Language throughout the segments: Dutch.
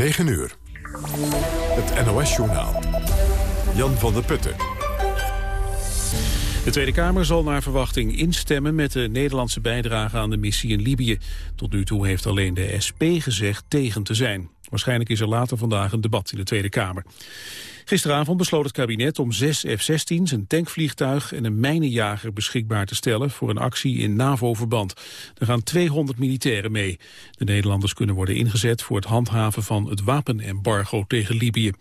9 uur. Het NOS-journaal. Jan van der Putten. De Tweede Kamer zal naar verwachting instemmen met de Nederlandse bijdrage aan de missie in Libië. Tot nu toe heeft alleen de SP gezegd tegen te zijn. Waarschijnlijk is er later vandaag een debat in de Tweede Kamer. Gisteravond besloot het kabinet om zes F-16's, een tankvliegtuig en een mijnenjager beschikbaar te stellen voor een actie in NAVO-verband. Er gaan 200 militairen mee. De Nederlanders kunnen worden ingezet voor het handhaven van het wapenembargo tegen Libië.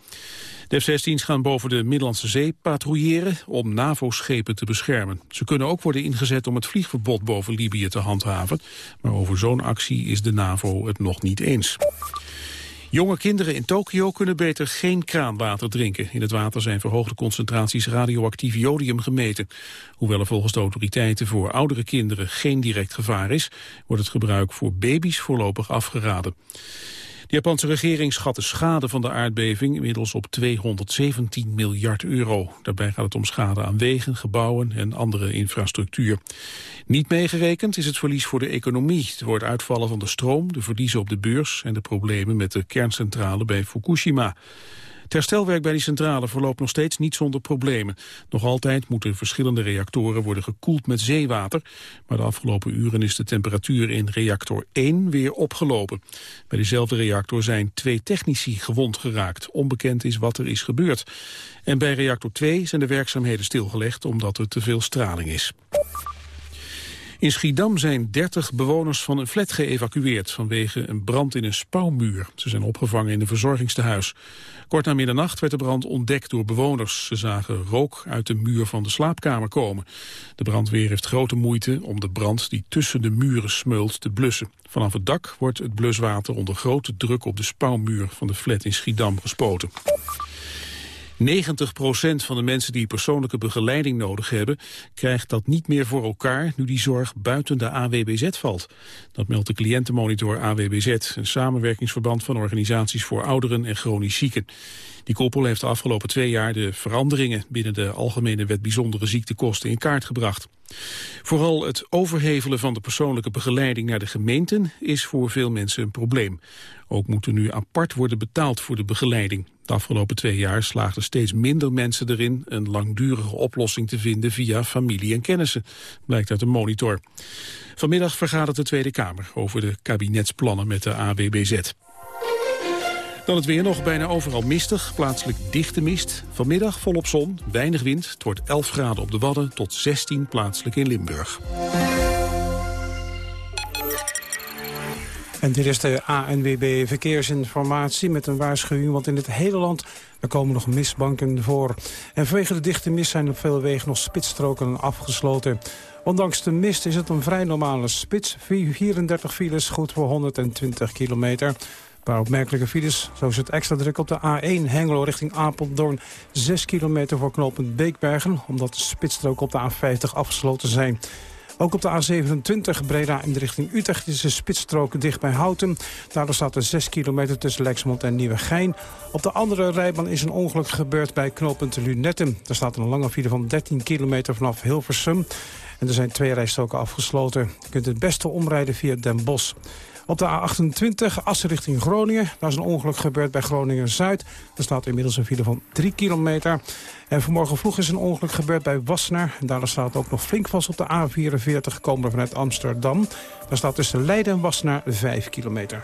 De F-16's gaan boven de Middellandse Zee patrouilleren om NAVO-schepen te beschermen. Ze kunnen ook worden ingezet om het vliegverbod boven Libië te handhaven. Maar over zo'n actie is de NAVO het nog niet eens. Jonge kinderen in Tokio kunnen beter geen kraanwater drinken. In het water zijn verhoogde concentraties radioactief jodium gemeten. Hoewel er volgens de autoriteiten voor oudere kinderen geen direct gevaar is... wordt het gebruik voor baby's voorlopig afgeraden. De Japanse regering schat de schade van de aardbeving inmiddels op 217 miljard euro. Daarbij gaat het om schade aan wegen, gebouwen en andere infrastructuur. Niet meegerekend is het verlies voor de economie. Het wordt uitvallen van de stroom, de verliezen op de beurs en de problemen met de kerncentrale bij Fukushima. Het herstelwerk bij die centrale verloopt nog steeds niet zonder problemen. Nog altijd moeten verschillende reactoren worden gekoeld met zeewater. Maar de afgelopen uren is de temperatuur in reactor 1 weer opgelopen. Bij dezelfde reactor zijn twee technici gewond geraakt. Onbekend is wat er is gebeurd. En bij reactor 2 zijn de werkzaamheden stilgelegd omdat er te veel straling is. In Schiedam zijn 30 bewoners van een flat geëvacueerd vanwege een brand in een spouwmuur. Ze zijn opgevangen in een verzorgingstehuis. Kort na middernacht werd de brand ontdekt door bewoners. Ze zagen rook uit de muur van de slaapkamer komen. De brandweer heeft grote moeite om de brand die tussen de muren smeult te blussen. Vanaf het dak wordt het bluswater onder grote druk op de spouwmuur van de flat in Schiedam gespoten. 90% van de mensen die persoonlijke begeleiding nodig hebben... krijgt dat niet meer voor elkaar nu die zorg buiten de AWBZ valt. Dat meldt de cliëntenmonitor AWBZ... een samenwerkingsverband van organisaties voor ouderen en chronisch zieken. Die koppel heeft de afgelopen twee jaar de veranderingen... binnen de Algemene Wet Bijzondere Ziektekosten in kaart gebracht. Vooral het overhevelen van de persoonlijke begeleiding naar de gemeenten... is voor veel mensen een probleem. Ook moet er nu apart worden betaald voor de begeleiding. De afgelopen twee jaar slaagden steeds minder mensen erin een langdurige oplossing te vinden via familie en kennissen, blijkt uit een monitor. Vanmiddag vergadert de Tweede Kamer over de kabinetsplannen met de AWBZ. Dan het weer nog bijna overal mistig, plaatselijk dichte mist. Vanmiddag volop zon, weinig wind. Het wordt 11 graden op de Wadden tot 16 plaatselijk in Limburg. En dit is de ANWB Verkeersinformatie met een waarschuwing... want in het hele land er komen nog mistbanken voor. En vanwege de dichte mist zijn op veel wegen nog spitsstroken afgesloten. Ondanks de mist is het een vrij normale spits. 34 files, goed voor 120 kilometer. Een paar opmerkelijke files, zo het extra druk op de A1 Hengelo richting Apeldoorn. 6 kilometer voor knooppunt Beekbergen, omdat de op de A50 afgesloten zijn. Ook op de A27 Breda in de richting Utrecht is de spitsstrook dicht bij Houten. Daardoor staat er 6 kilometer tussen Lexmond en Nieuwegein. Op de andere rijbaan is een ongeluk gebeurd bij knooppunt Lunetten. Er staat een lange file van 13 kilometer vanaf Hilversum. En er zijn twee rijstoken afgesloten. Je kunt het beste omrijden via Den Bosch. Op de A28 Assen richting Groningen. Daar is een ongeluk gebeurd bij Groningen-Zuid. Er staat inmiddels een file van 3 kilometer. En vanmorgen vroeg is een ongeluk gebeurd bij Wassenaar. En daar staat ook nog flink vast op de A44 komen vanuit Amsterdam. Daar staat tussen Leiden en Wassenaar 5 kilometer.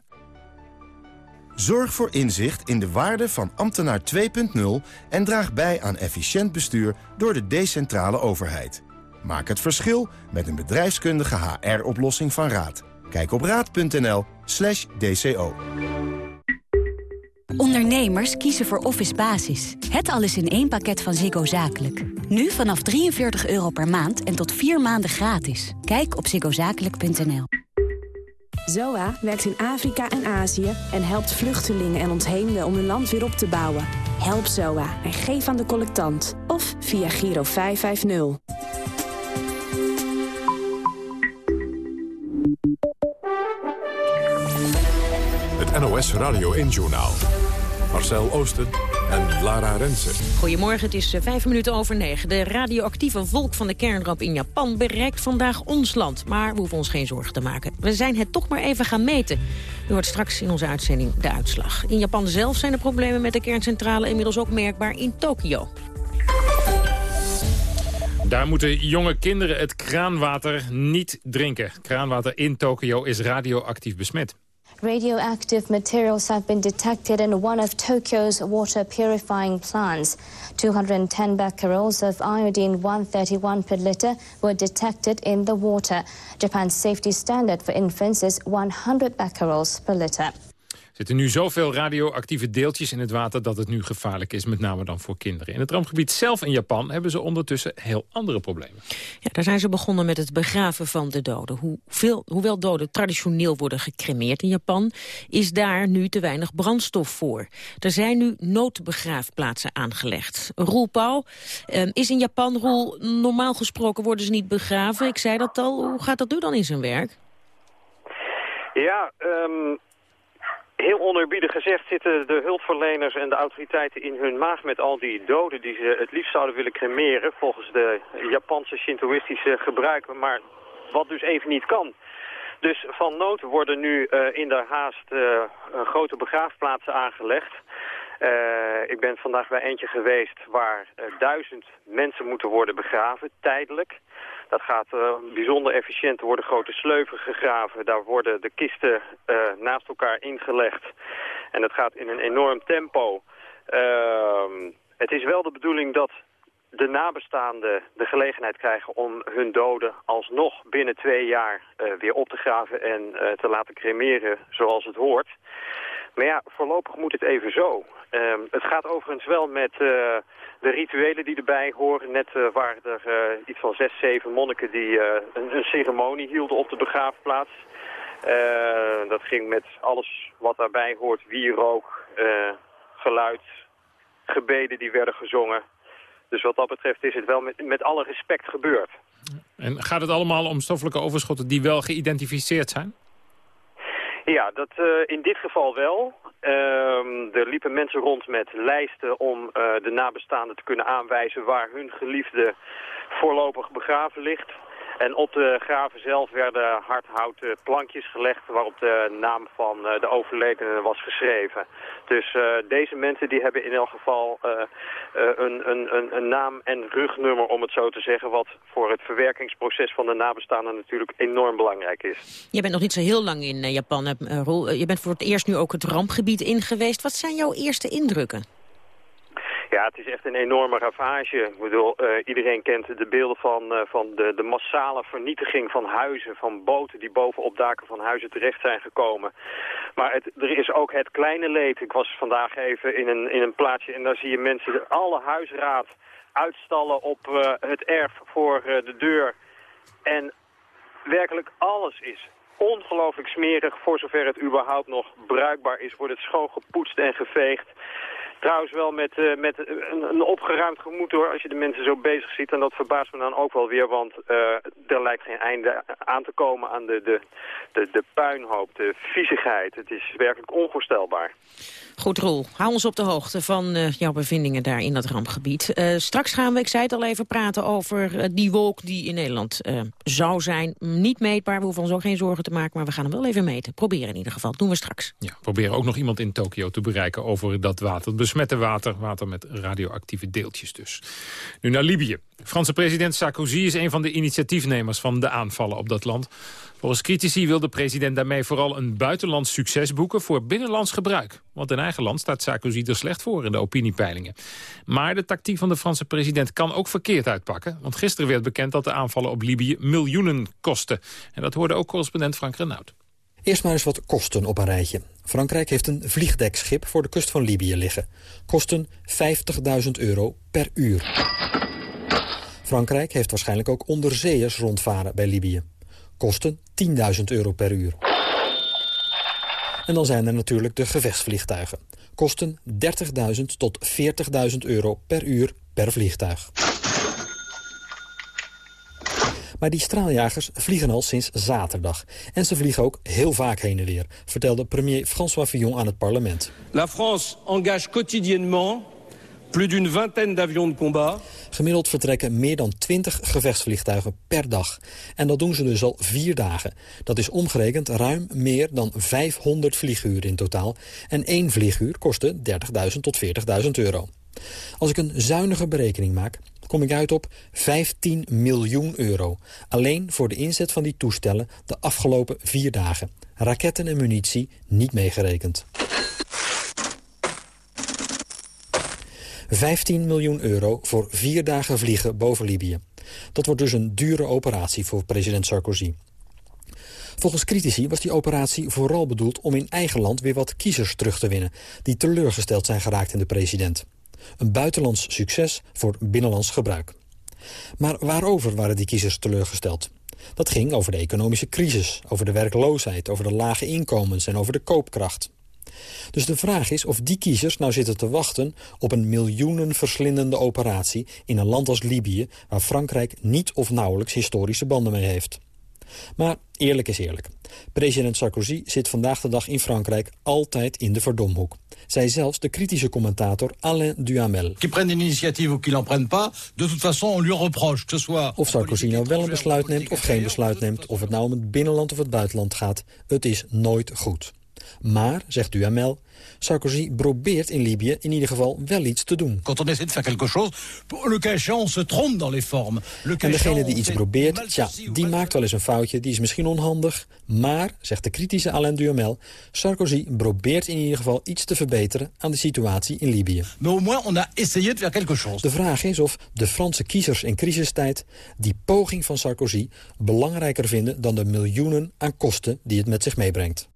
Zorg voor inzicht in de waarde van ambtenaar 2.0 en draag bij aan efficiënt bestuur door de decentrale overheid. Maak het verschil met een bedrijfskundige HR-oplossing van Raad. Kijk op raad.nl slash dco. Ondernemers kiezen voor Office Basis. Het alles in één pakket van Ziggo Zakelijk. Nu vanaf 43 euro per maand en tot vier maanden gratis. Kijk op ziggozakelijk.nl. ZOA werkt in Afrika en Azië en helpt vluchtelingen en ontheemden om hun land weer op te bouwen. Help ZOA en geef aan de collectant. Of via Giro 550. Het NOS Radio 1-journaal. Marcel Oosten en Lara Rensen. Goedemorgen, het is eh, vijf minuten over negen. De radioactieve wolk van de kernramp in Japan bereikt vandaag ons land. Maar we hoeven ons geen zorgen te maken. We zijn het toch maar even gaan meten. U hoort straks in onze uitzending de uitslag. In Japan zelf zijn de problemen met de kerncentrale inmiddels ook merkbaar in Tokio. Daar moeten jonge kinderen het kraanwater niet drinken. Kraanwater in Tokio is radioactief besmet. Radioactive materials have been detected in one of Tokyo's water purifying plants. 210 becquerels of iodine-131 per liter were detected in the water. Japan's safety standard for infants is 100 becquerels per liter. Er zitten nu zoveel radioactieve deeltjes in het water dat het nu gevaarlijk is, met name dan voor kinderen. In het rampgebied zelf in Japan hebben ze ondertussen heel andere problemen. Ja, daar zijn ze begonnen met het begraven van de doden. Hoeveel, hoewel doden traditioneel worden gecremeerd in Japan, is daar nu te weinig brandstof voor. Er zijn nu noodbegraafplaatsen aangelegd. Roel Pauw eh, is in Japan, Roel, normaal gesproken worden ze niet begraven. Ik zei dat al, hoe gaat dat nu dan in zijn werk? Ja, um, Heel onerbiedig gezegd zitten de hulpverleners en de autoriteiten in hun maag met al die doden die ze het liefst zouden willen cremeren volgens de Japanse Shintoïstische gebruiken, maar wat dus even niet kan. Dus van nood worden nu uh, in de haast uh, grote begraafplaatsen aangelegd. Uh, ik ben vandaag bij eentje geweest waar duizend mensen moeten worden begraven, tijdelijk. Dat gaat uh, bijzonder efficiënt. Er worden grote sleuven gegraven. Daar worden de kisten uh, naast elkaar ingelegd. En dat gaat in een enorm tempo. Uh, het is wel de bedoeling dat de nabestaanden de gelegenheid krijgen om hun doden alsnog binnen twee jaar uh, weer op te graven en te laten cremeren zoals het hoort. Maar ja, voorlopig moet het even zo. Uh, het gaat overigens wel met uh, de rituelen die erbij horen. Net uh, waren er uh, iets van zes, zeven monniken die een, een, ceremonie hielden op de begraafplaats. dat ging met alles wat daarbij hoort. Wierook, geluid, gebeden die werden gezongen. Dus wat dat betreft is het wel met, met alle respect gebeurd. En gaat het allemaal om stoffelijke overschotten die wel geïdentificeerd zijn? Ja, dat, uh, in dit geval wel. Uh, er liepen mensen rond met lijsten om uh, de nabestaanden te kunnen aanwijzen waar hun geliefde voorlopig begraven ligt. En op de graven zelf werden hardhouten plankjes gelegd waarop de naam van uh, de overledene was geschreven. Dus uh, deze mensen die hebben in elk geval uh, een, een, een, naam en rugnummer, om het zo te zeggen, wat voor het verwerkingsproces van de nabestaanden natuurlijk enorm belangrijk is. Je bent nog niet zo heel lang in Japan, Roel. Je bent voor het eerst nu ook het rampgebied in geweest. Wat zijn jouw eerste indrukken? Ja, het is echt een enorme ravage. Ik bedoel, uh, iedereen kent de beelden van, uh, van de, de massale vernietiging van huizen, van boten die bovenop daken van huizen terecht zijn gekomen. Maar er is ook het kleine leed. Ik was vandaag even in een, in een plaatsje en daar zie je mensen alle huisraad uitstallen op uh, het erf voor de deur. En werkelijk alles is ongelooflijk smerig. Voor zover het überhaupt nog bruikbaar is, wordt het schoongepoetst en geveegd. Trouwens wel met, uh, met een, een, opgeruimd gemoed hoor, als je de mensen zo bezig ziet. En dat verbaast me dan ook wel weer, want uh, er lijkt geen einde aan te komen aan de, de, de, de puinhoop, de viezigheid. Het is werkelijk onvoorstelbaar. Goed, Roel. Hou ons op de hoogte van uh, jouw bevindingen daar in dat rampgebied. straks gaan we, ik zei het al even, praten over die wolk die in Nederland zou zijn. Niet meetbaar, we hoeven ons ook geen zorgen te maken, maar we gaan hem wel even meten. Proberen in ieder geval, doen we straks. Ja, proberen ook nog iemand in Tokio te bereiken over dat water besmette water. Water met radioactieve deeltjes dus. Nu naar Libië. Franse president Sarkozy is een van de initiatiefnemers van de aanvallen op dat land. Volgens critici wil de president daarmee vooral een buitenlands succes boeken voor binnenlands gebruik. Want in eigen land staat Sarkozy er slecht voor in de opiniepeilingen. Maar de tactiek van de Franse president kan ook verkeerd uitpakken. Want gisteren werd bekend dat de aanvallen op Libië miljoenen kosten. En dat hoorde ook correspondent Frank Renaud. Eerst maar eens wat kosten op een rijtje. Frankrijk heeft een vliegdekschip voor de kust van Libië liggen. Kosten 50.000 euro per uur. Frankrijk heeft waarschijnlijk ook onderzeeërs rondvaren bij Libië. Kosten 10.000 euro per uur. En dan zijn er natuurlijk de gevechtsvliegtuigen. Kosten 30.000 tot 40.000 euro per uur per vliegtuig. Maar die straaljagers vliegen al sinds zaterdag. En ze vliegen ook heel vaak heen en weer, vertelde premier François Fillon aan het parlement. La France engage quotidiennement plus d'une vingtaine d'avions de combat. Gemiddeld vertrekken meer dan 20 gevechtsvliegtuigen per dag. En dat doen ze dus al vier dagen. Dat is omgerekend ruim meer dan 500 vlieguren in totaal. En één vlieguur kostte 30.000 tot 40.000 euro. Als ik een zuinige berekening maak, kom ik uit op 15 miljoen euro. Alleen voor de inzet van die toestellen de afgelopen vier dagen. Raketten en munitie niet meegerekend. 15 miljoen euro voor vier dagen vliegen boven Libië. Dat wordt dus een dure operatie voor president Sarkozy. Volgens critici was die operatie vooral bedoeld om in eigen land weer wat kiezers terug te winnen... die teleurgesteld zijn geraakt in de president. Een buitenlands succes voor binnenlands gebruik. Maar waarover waren die kiezers teleurgesteld? Dat ging over de economische crisis, over de werkloosheid, over de lage inkomens en over de koopkracht. Dus de vraag is of die kiezers nou zitten te wachten op een miljoenen verslindende operatie in een land als Libië, waar Frankrijk niet of nauwelijks historische banden mee heeft. Maar eerlijk is eerlijk. President Sarkozy zit vandaag de dag in Frankrijk altijd in de verdomhoek. Zij zelfs de kritische commentator Alain Duhamel. Of Sarkozy nou wel een besluit neemt of geen besluit neemt... of het nou om het binnenland of het buitenland gaat, het is nooit goed. Maar, zegt Duhamel, Sarkozy probeert in Libië in ieder geval wel iets te doen. En degene die iets probeert, tja, die maakt wel eens een foutje, die is misschien onhandig. Maar, zegt de kritische Alain Duhamel, Sarkozy probeert in ieder geval iets te verbeteren aan de situatie in Libië. De vraag is of de Franse kiezers in crisistijd die poging van Sarkozy belangrijker vinden dan de miljoenen aan kosten die het met zich meebrengt.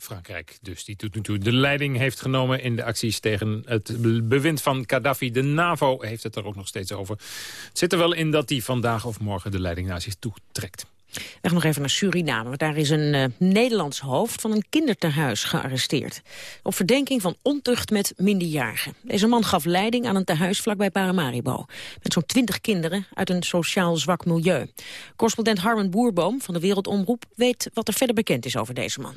Frankrijk dus, die tot nu toe de leiding heeft genomen in de acties tegen het bewind van Gaddafi. De NAVO heeft het er ook nog steeds over. Het zit er wel in dat hij vandaag of morgen de leiding naar zich toe trekt. We gaan nog even naar Suriname, want daar is een uh, Nederlands hoofd van een kindertehuis gearresteerd. Op verdenking van ontucht met minderjarigen. Deze man gaf leiding aan een tehuis vlakbij Paramaribo. Met zo'n twintig kinderen uit een sociaal zwak milieu. Correspondent Harmen Boerboom van de Wereldomroep weet wat er verder bekend is over deze man.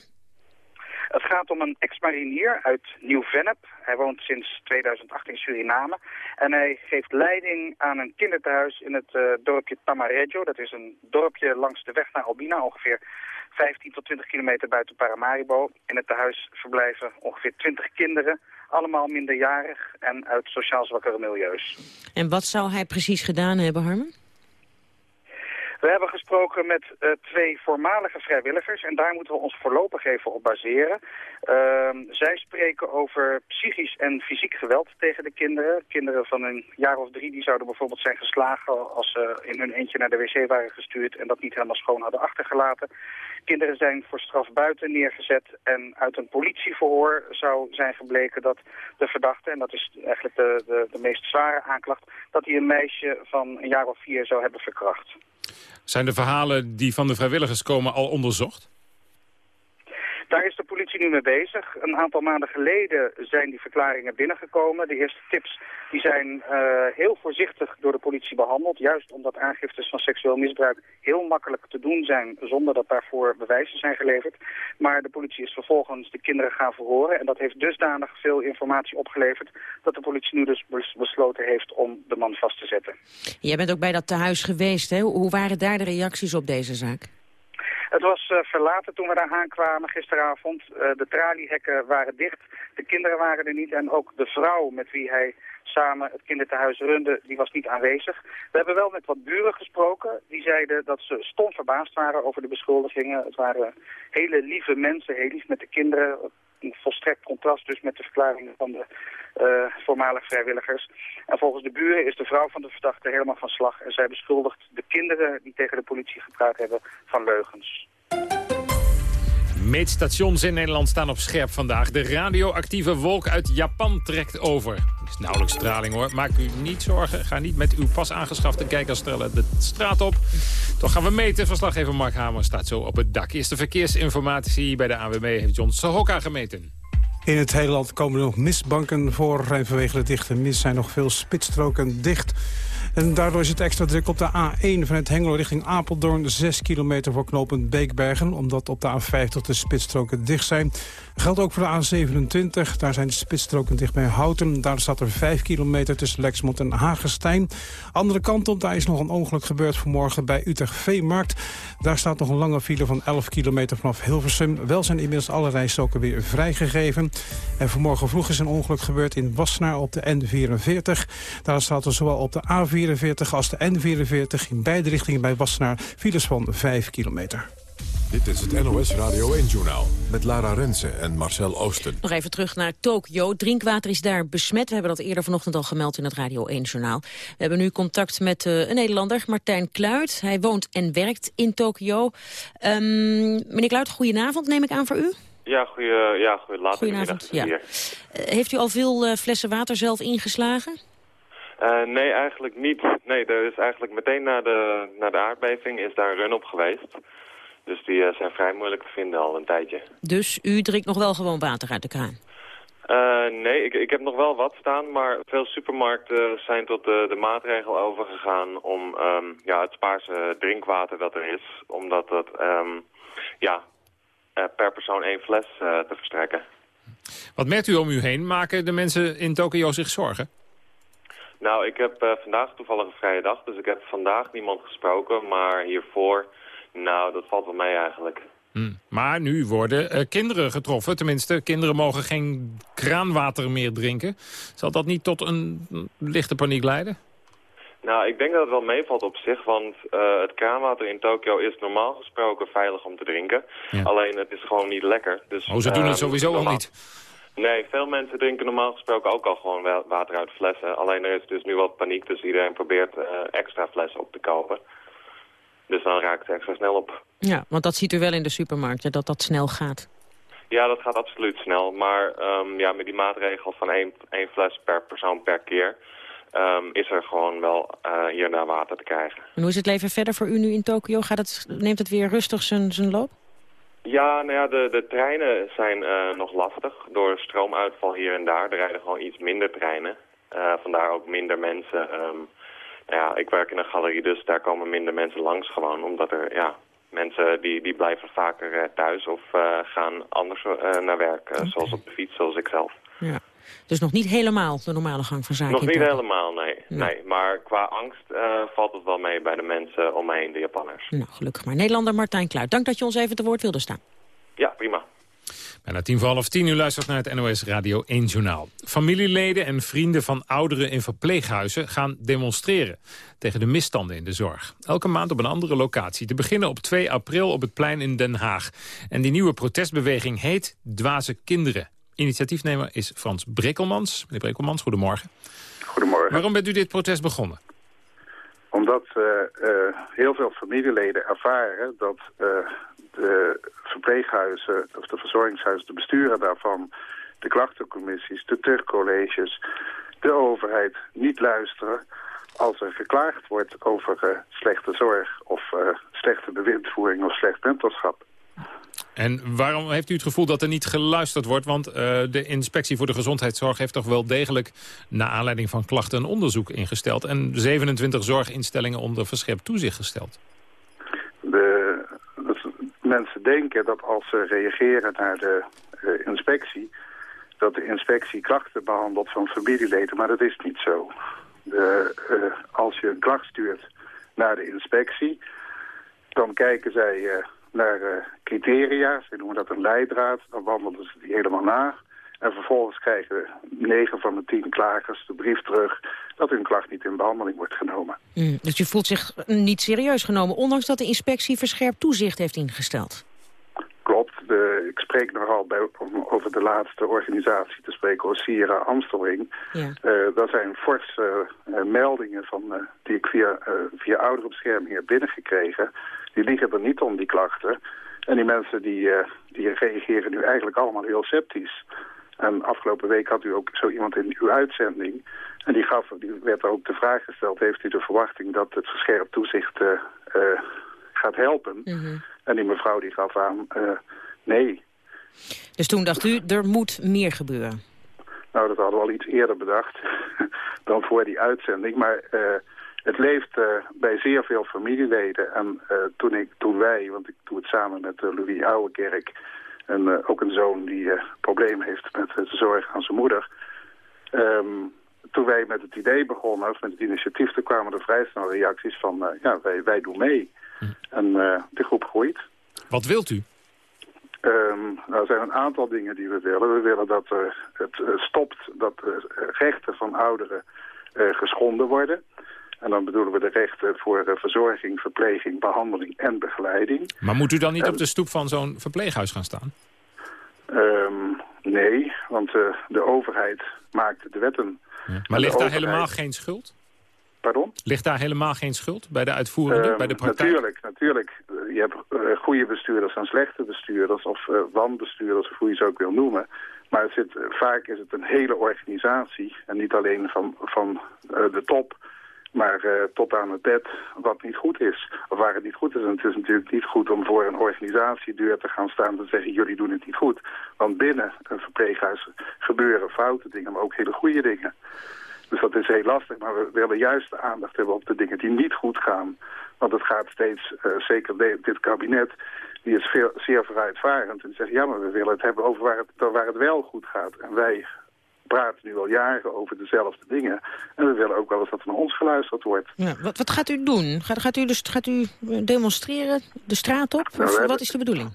Gaat om een ex-marinier uit Nieuw-Vennep. Hij woont sinds 2008 in Suriname. En hij geeft leiding aan een kinderthuis in het uh, dorpje Tamarejo. Dat is een dorpje langs de weg naar Albina, ongeveer 15 tot 20 kilometer buiten Paramaribo. In het tehuis verblijven ongeveer 20 kinderen, allemaal minderjarig en uit sociaal zwakkere milieus. En wat zou hij precies gedaan hebben, Harmen? We hebben gesproken met uh, twee voormalige vrijwilligers en daar moeten we ons voorlopig even op baseren. Uh, zij spreken over psychisch en fysiek geweld tegen de kinderen. Kinderen van een jaar of drie die zouden bijvoorbeeld zijn geslagen als ze in hun eentje naar de wc waren gestuurd en dat niet helemaal schoon hadden achtergelaten. Kinderen zijn voor straf buiten neergezet en uit een politieverhoor zou zijn gebleken dat de verdachte, en dat is eigenlijk de, de, de meest zware aanklacht, dat hij een meisje van een jaar of vier zou hebben verkracht. Zijn de verhalen die van de vrijwilligers komen al onderzocht? Daar is de politie nu mee bezig. Een aantal maanden geleden zijn die verklaringen binnengekomen. De eerste tips die zijn uh, heel voorzichtig door de politie behandeld. Juist omdat aangiftes van seksueel misbruik heel makkelijk te doen zijn... zonder dat daarvoor bewijzen zijn geleverd. Maar de politie is vervolgens de kinderen gaan verhoren. En dat heeft dusdanig veel informatie opgeleverd... dat de politie nu dus besloten heeft om de man vast te zetten. Jij bent ook bij dat tehuis geweest. Hè? Hoe waren daar de reacties op deze zaak? Het was uh, verlaten toen we daar aankwamen gisteravond. Uh, de traliehekken waren dicht, de kinderen waren er niet en ook de vrouw met wie hij samen het kinderthuis runde, die was niet aanwezig. We hebben wel met wat buren gesproken. Die zeiden dat ze stom verbaasd waren over de beschuldigingen. Het waren hele lieve mensen, heel lief met de kinderen. Een volstrekt contrast dus met de verklaringen van de uh, voormalig vrijwilligers. En volgens de buren is de vrouw van de verdachte helemaal van slag. En zij beschuldigt de kinderen die tegen de politie gepraat hebben van leugens. Meetstations in Nederland staan op scherp vandaag. De radioactieve wolk uit Japan trekt over. Het is nauwelijks straling hoor. Maak u niet zorgen. Ga niet met uw pas aangeschafte kijkerstellen de straat op. Toch gaan we meten. Verslaggever Mark Hamer staat zo op het dak. Eerste verkeersinformatie bij de AWB heeft John Sahokka gemeten. In het hele land komen er nog mistbanken voor. En vanwege de dichte mist zijn nog veel spitsstroken dicht. En daardoor is het extra druk op de A1 vanuit Hengelo richting Apeldoorn. 6 kilometer voor knooppunt Beekbergen, omdat op de A50 de spitsstroken dicht zijn. Geldt ook voor de A27. Daar zijn de spitsstroken dicht bij Houten. Daar staat er 5 kilometer tussen Lexmond en Hagestein. Andere kant op, daar is nog een ongeluk gebeurd vanmorgen bij Utrecht Veemarkt. Daar staat nog een lange file van 11 kilometer vanaf Hilversum. Wel zijn inmiddels alle rijstroken weer vrijgegeven. En vanmorgen vroeg is een ongeluk gebeurd in Wassenaar op de N44. Daar staat er zowel op de A44 als de N44 in beide richtingen bij Wassenaar files van 5 kilometer. Dit is het NOS Radio 1-journaal met Lara Rensen en Marcel Oosten. Nog even terug naar Tokio. Drinkwater is daar besmet. We hebben dat eerder vanochtend al gemeld in het Radio 1-journaal. We hebben nu contact met uh, een Nederlander, Martijn Kluit. Hij woont en werkt in Tokio. Um, meneer Kluit, goedenavond neem ik aan voor u. Ja, goeie, ja goeie, later Goedenavond. Ja. Uh, heeft u al veel uh, flessen water zelf ingeslagen? Uh, nee, eigenlijk niet. Nee, er is eigenlijk meteen na de, na de aardbeving is daar een run op geweest. Dus die uh, zijn vrij moeilijk te vinden al een tijdje. Dus u drinkt nog wel gewoon water uit de kraan? Uh, nee, ik, ik heb nog wel wat staan, maar veel supermarkten zijn tot de, de maatregel overgegaan om um, ja, het spaarse drinkwater dat er is, omdat dat um, ja, per persoon één fles te verstrekken. Wat merkt u om u heen? Maken de mensen in Tokio zich zorgen? Nou, ik heb vandaag toevallig een vrije dag, dus ik heb vandaag niemand gesproken, maar hiervoor nou, dat valt wel mee eigenlijk. Hmm. Maar nu worden uh, kinderen getroffen. Tenminste, kinderen mogen geen kraanwater meer drinken. Zal dat niet tot een lichte paniek leiden? Nou, ik denk dat het wel meevalt op zich, want uh, het kraanwater in Tokio is normaal gesproken veilig om te drinken. Ja. Alleen het is gewoon niet lekker. Dus, oh, ze doen het uh, sowieso al niet? Nee, veel mensen drinken normaal gesproken ook al gewoon water uit flessen. Alleen er is dus nu wat paniek, dus iedereen probeert uh, extra flessen op te kopen. Dus dan raakt het extra snel op. Ja, want dat ziet u wel in de supermarkt, dat dat snel gaat. Ja, dat gaat absoluut snel. Maar um, ja, met die maatregel van één, één fles per persoon per keer... Um, is er gewoon wel uh, hier naar water te krijgen. En hoe is het leven verder voor u nu in Tokio? Gaat het, neemt het weer rustig zijn, zijn loop? Ja, nou ja, de, de treinen zijn uh, nog lastig. Door stroomuitval hier en daar. Er rijden gewoon iets minder treinen. Uh, vandaar ook minder mensen... Um, ja, ik werk in een galerie, dus daar komen minder mensen langs gewoon. Omdat er, ja, mensen die, die blijven vaker uh, thuis of gaan anders naar werk. Okay. Zoals op de fiets, zoals ik zelf. Ja. Dus nog niet helemaal de normale gang van zaken? Nog niet helemaal, nee. nee. nee. Maar qua angst valt het wel mee bij de mensen om me heen, de Japanners. Nou, gelukkig maar. Nederlander Martijn Kluit, dank dat je ons even te woord wilde staan. Ja, prima. Bijna tien voor half tien, u luistert naar het NOS Radio 1 Journaal. Familieleden en vrienden van ouderen in verpleeghuizen gaan demonstreren tegen de misstanden in de zorg. Elke maand op een andere locatie. Te beginnen op 2 april op het plein in Den Haag. En die nieuwe protestbeweging heet Dwaze Kinderen. Initiatiefnemer is Frans Brekelmans. Meneer Brekelmans, goedemorgen. Goedemorgen. Waarom bent u dit protest begonnen? Omdat uh, uh, heel veel familieleden ervaren dat uh, de verpleeghuizen of de verzorgingshuizen, de besturen daarvan, de klachtencommissies, de terugcolleges, de overheid niet luisteren als er geklaagd wordt over slechte zorg of slechte bewindvoering of slecht mentorschap. En waarom heeft u het gevoel dat er niet geluisterd wordt? Want uh, de Inspectie voor de Gezondheidszorg heeft toch wel degelijk... naar aanleiding van klachten een onderzoek ingesteld... en 27 zorginstellingen onder verscherpt toezicht gesteld. De, mensen denken dat als ze reageren naar de uh, inspectie... dat de inspectie klachten behandelt van familieleden, maar dat is niet zo. De, uh, als je een klacht stuurt naar de inspectie, dan kijken zij naar criteria. Ze noemen dat een leidraad, dan wandelen ze die helemaal na. En vervolgens krijgen 9 van de 10 klagers de brief terug dat hun klacht niet in behandeling wordt genomen. Mm, dus je voelt zich niet serieus genomen, ondanks dat de inspectie verscherpt toezicht heeft ingesteld? Klopt. De, ik spreek nogal bij, om over de laatste organisatie te spreken, Osira Amstelring. Ja. Uh, dat zijn forse uh, meldingen van, uh, die ik via, via ouderenbescherming heb binnengekregen. Die liggen er niet om, die klachten. En die mensen die, eh, die reageren nu eigenlijk allemaal heel sceptisch. En afgelopen week had u ook zo iemand in uw uitzending. En die, gaf, die werd ook de vraag gesteld, heeft u de verwachting dat het verscherpt toezicht uh, uh, gaat helpen? Mhm. En die mevrouw die gaf aan, nee. Dus toen dacht u, er moet meer gebeuren? Nou, dat hadden we al iets eerder bedacht dan voor die uitzending. Maar het leeft uh, bij zeer veel familieleden. En uh, toen, ik, toen wij, want ik doe het samen met uh, Louis Ouwekerk... en ook een zoon die problemen heeft met de zorg aan zijn moeder... Um, toen wij met het idee begonnen, of met het initiatief... toen kwamen er vrij snel reacties van, ja, wij, wij doen mee. Hm. En de groep groeit. Wat wilt u? Um, nou, er zijn een aantal dingen die we willen. We willen dat het stopt dat de rechten van ouderen geschonden worden... En dan bedoelen we de rechten voor verzorging, verpleging, behandeling en begeleiding. Maar moet u dan niet op de stoep van zo'n verpleeghuis gaan staan? Um, nee, want uh, de overheid maakt de wetten. Ja. Maar ligt daar helemaal geen schuld? Pardon? Ligt daar helemaal geen schuld bij de uitvoerende, um, bij de praktijk? Natuurlijk, natuurlijk. Je hebt uh, goede bestuurders en slechte bestuurders... of uh, wanbestuurders, of hoe je ze ook wil noemen. Maar het zit, vaak is het een hele organisatie... en niet alleen van, van de top maar uh, tot aan het bed wat niet goed is. Of waar het niet goed is. En het is natuurlijk niet goed om voor een organisatiedeur te gaan staan en te zeggen jullie doen het niet goed. Want binnen een verpleeghuis gebeuren foute dingen, maar ook hele goede dingen. Dus dat is heel lastig, maar we willen juist aandacht hebben op de dingen die niet goed gaan. Want het gaat steeds, uh, zeker dit kabinet, die is veel, zeer vooruitvarend. En zegt, ja, maar we willen het hebben over waar het, waar het wel goed gaat. En wij praten nu al jaren over dezelfde dingen. En we willen ook wel eens dat er naar ons geluisterd wordt. Ja, wat, wat gaat u doen? Gaat, gaat, u dus, gaat u demonstreren de straat op? Nou, of hebben, wat is de bedoeling?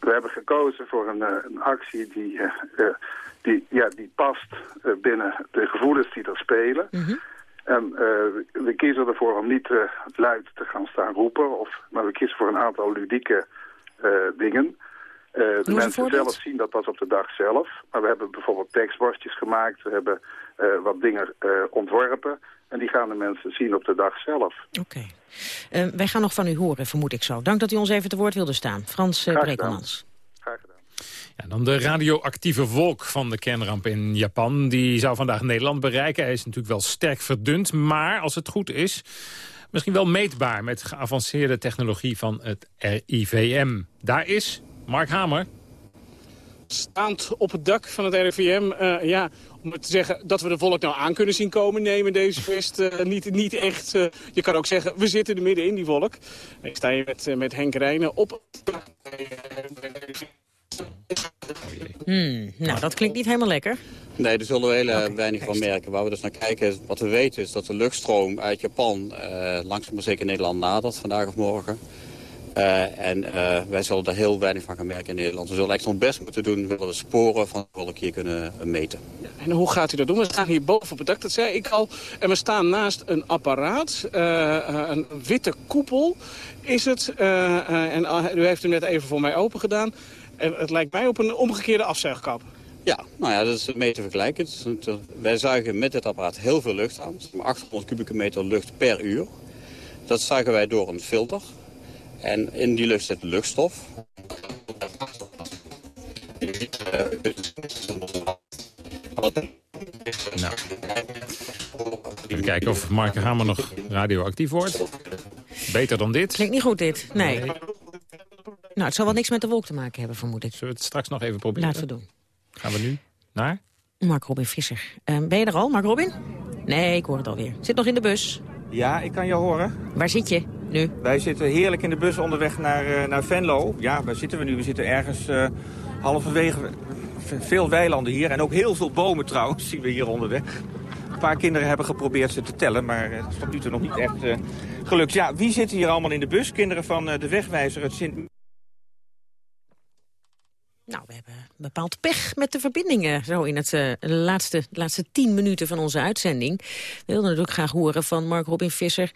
We hebben gekozen voor een, een actie die, uh, uh, die, ja, die past uh, binnen de gevoelens die er spelen. Mhm. En we kiezen ervoor om niet luid te gaan staan roepen. Of, maar we kiezen voor een aantal ludieke dingen. Uh, de mensen zelf zien dat pas op de dag zelf. Maar we hebben bijvoorbeeld tekstbordjes gemaakt. We hebben uh, wat dingen uh, ontworpen. En die gaan de mensen zien op de dag zelf. Oké. Okay. wij gaan nog van u horen, vermoed ik zo. Dank dat u ons even te woord wilde staan. Frans uh, Brekelmans. Graag gedaan. Ja, dan de radioactieve wolk van de kernramp in Japan. Die zou vandaag Nederland bereiken. Hij is natuurlijk wel sterk verdund. Maar als het goed is misschien wel meetbaar... met geavanceerde technologie van het RIVM. Daar is Mark Hamer. Staand op het dak van het RIVM, uh, ja, om te zeggen dat we de volk nou aan kunnen zien komen, nemen deze quest uh, niet, niet echt. Uh, je kan ook zeggen, we zitten er midden in die wolk. Ik sta hier met, met Henk Rijnen op het dak. Hmm, nou, dat klinkt niet helemaal lekker. Nee, daar zullen we heel okay, weinig van merken. Waar we dus naar kijken, wat we weten is dat de luchtstroom uit Japan langzaam maar zeker Nederland nadert, vandaag of morgen. Uh, en uh, wij zullen daar heel weinig van gaan merken in Nederland. We zullen echt ons best moeten doen. We willen de sporen van de wolk hier kunnen uh, meten. En hoe gaat u dat doen? We staan hier boven op het dak, dat zei ik al. En we staan naast een apparaat, een witte koepel is het. en u heeft hem net even voor mij open gedaan. En het lijkt mij op een omgekeerde afzuigkap. Ja, nou ja, dat is mee te vergelijken. Wij zuigen met dit apparaat heel veel lucht aan. 800 kubieke meter lucht per uur. Dat zuigen wij door een filter. En in die lucht zit luchtstof. Nou. Even kijken of Mark Hamer nog radioactief wordt. Beter dan dit. Klinkt niet goed dit, nee. nee. Nou, het zal wel niks met de wolk te maken hebben, vermoed ik. Zullen we het straks nog even proberen? Laten we doen. Gaan we nu naar? Mark Robin Visser. Uh, ben je er al, Mark Robin? Nee, ik hoor het alweer. Zit nog in de bus. Ja, ik kan je horen. Waar zit je nu? Wij zitten heerlijk in de bus onderweg naar, uh, naar Venlo. Ja, waar zitten we nu? We zitten ergens uh, halverwege veel weilanden hier. En ook heel veel bomen trouwens, zien we hier onderweg. Een paar kinderen hebben geprobeerd ze te tellen, maar het is tot nu toe nog niet echt uh, gelukt. Ja, wie zit hier allemaal in de bus? Kinderen van de wegwijzer, het Sint... Nou, we hebben bepaald pech met de verbindingen zo in het uh, laatste, laatste tien minuten van onze uitzending. We wilden natuurlijk graag horen van Mark Robin Visser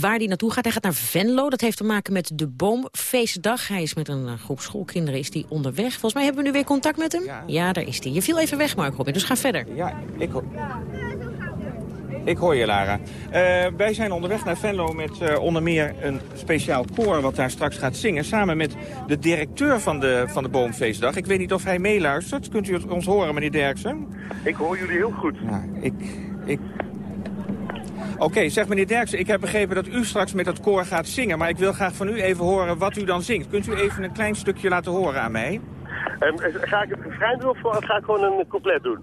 waar hij naartoe gaat. Hij gaat naar Venlo. Dat heeft te maken met de Boomfeestdag. Hij is met een uh, groep schoolkinderen is die onderweg. Volgens mij hebben we nu weer contact met hem. Ja, ja daar is hij. Je viel even weg, Mark Robin, dus ga verder. Ja, ik... Ik hoor je, Lara. Eh, wij zijn onderweg naar Venlo met eh, onder meer een speciaal koor... wat daar straks gaat zingen, samen met de directeur van de, van de Boomfeestdag. Ik weet niet of hij meeluistert. Kunt u ons horen, meneer Derksen? Ik hoor jullie heel goed. Ja, ik... ik... Oké, zeg meneer Derksen, ik heb begrepen dat u straks met dat koor gaat zingen... maar ik wil graag van u even horen wat u dan zingt. Kunt u even een klein stukje laten horen aan mij? Um, ga ik het refrein doen of ga ik gewoon een couplet doen?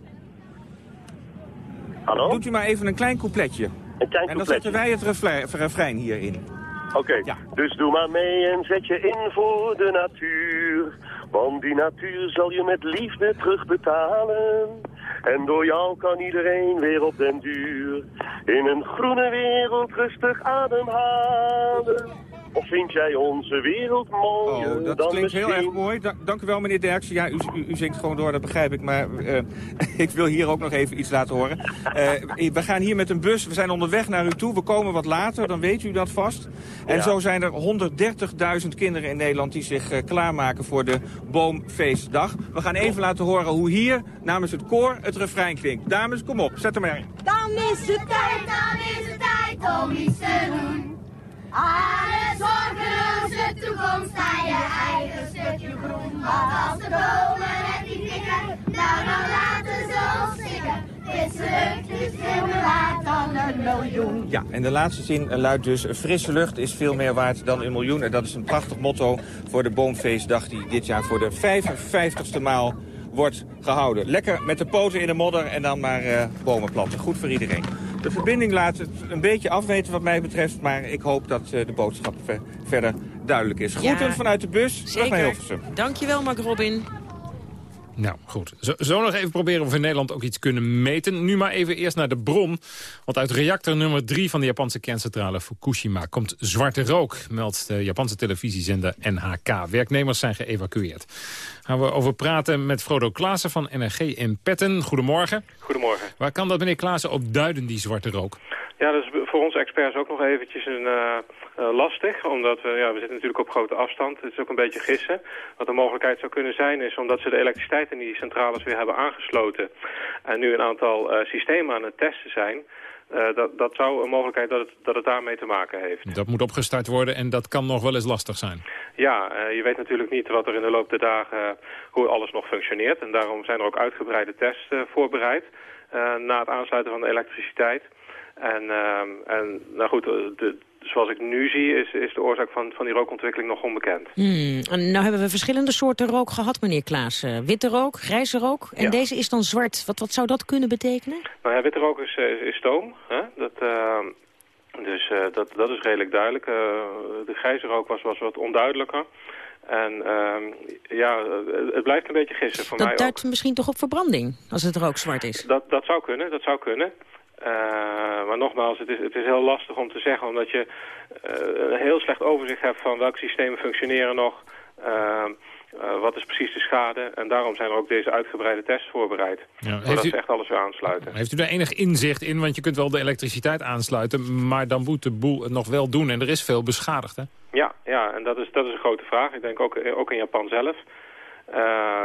Hallo? Doet u maar even een klein coupletje. Een klein en dan zetten wij het refrein, refrein hierin. Oké, dus doe maar mee en zet je in voor de natuur. Want die natuur zal je met liefde terugbetalen. En door jou kan iedereen weer op den duur in een groene wereld rustig ademhalen. Of vind jij onze wereld mooier Oh, dat dan klinkt misschien... heel erg mooi. Da- dank u wel, meneer Derksen. Ja, u, u, u zingt gewoon door, dat begrijp ik. Maar eh, ik wil hier ook nog even iets laten horen. Eh, we gaan hier met een bus. We zijn onderweg naar u toe. We komen wat later, dan weet u dat vast. En Ja. zo zijn er 130.000 kinderen in Nederland... die zich eh, klaarmaken voor de Boomfeestdag. We gaan even laten horen hoe hier namens het koor het refrein klinkt. Dames, kom op. Zet hem erin. Dan is het tijd, dan is het tijd om iets te doen. Aan een zorgeloze toekomst aan je eigen stukje groen. Want als de bomen het niet pikken, nou dan laten ze ons stikken. Frisse lucht is veel meer waard dan een miljoen. Ja, en de laatste zin luidt dus... frisse lucht is veel meer waard dan een miljoen. En dat is een prachtig motto voor de Boomfeestdag... die dit jaar voor de 55ste maal wordt gehouden. Lekker met de poten in de modder en dan maar eh, bomen planten. Goed voor iedereen. De verbinding laat het een beetje afweten wat mij betreft... maar ik hoop dat eh, de boodschap ver- verder duidelijk is. Groeten Ja, vanuit de bus. Terug naar Zeker. Hilversum. Dankjewel, Mark Robin. Nou, goed. Zo, zo nog even proberen of we in Nederland ook iets kunnen meten. Nu maar even eerst naar de bron. Want uit reactor nummer 3 van de Japanse kerncentrale Fukushima... komt zwarte rook, meldt de Japanse televisiezender NHK. Werknemers zijn geëvacueerd. Gaan we over praten met Frodo Klaassen van NRG in Petten. Goedemorgen. Goedemorgen. Waar kan dat, meneer Klaassen, op duiden, die zwarte rook? Ja, dat is voor ons experts ook nog eventjes een, eh, eh, lastig, omdat we, ja, we zitten natuurlijk op grote afstand. Het is ook een beetje gissen. Wat de mogelijkheid zou kunnen zijn is omdat ze de elektriciteit in die centrales weer hebben aangesloten en nu een aantal eh, systemen aan het testen zijn. dat, dat zou een mogelijkheid dat het, dat het daarmee te maken heeft. Dat moet opgestart worden en dat kan nog wel eens lastig zijn. Ja, je weet natuurlijk niet wat er in de loop der dagen, hoe alles nog functioneert. En daarom zijn er ook uitgebreide tests voorbereid na het aansluiten van de elektriciteit. En, ehm, en nou goed, eh, de, zoals ik nu zie is, is de oorzaak van, van die rookontwikkeling nog onbekend. Hmm, en nou hebben we verschillende soorten rook gehad, meneer Klaas. Eh, witte rook, grijze rook. En Ja. deze is dan zwart. Wat, wat zou dat kunnen betekenen? Nou ja, witte rook is, eh, is, is stoom. Hè? Dat, ehm, dus dat, dat is redelijk duidelijk. De grijze rook was, was wat onduidelijker. En ehm, ja, het blijft een beetje gissen voor mij Dat ook. duidt misschien toch op verbranding, als het rook zwart is. Dat, dat zou kunnen, dat zou kunnen. Eh, maar nogmaals, het is, het is heel lastig om te zeggen... omdat je eh, een heel slecht overzicht hebt van welke systemen functioneren nog... eh, wat is precies de schade? En daarom zijn er ook deze uitgebreide tests voorbereid. heeft zodat u- ze echt alles weer aansluiten. Heeft u daar enig inzicht in? Want je kunt wel de elektriciteit aansluiten... maar dan moet de boel het nog wel doen en er is veel beschadigd, hè? Ja, ja en dat is, dat is een grote vraag. Ik denk ook, ook in Japan zelf.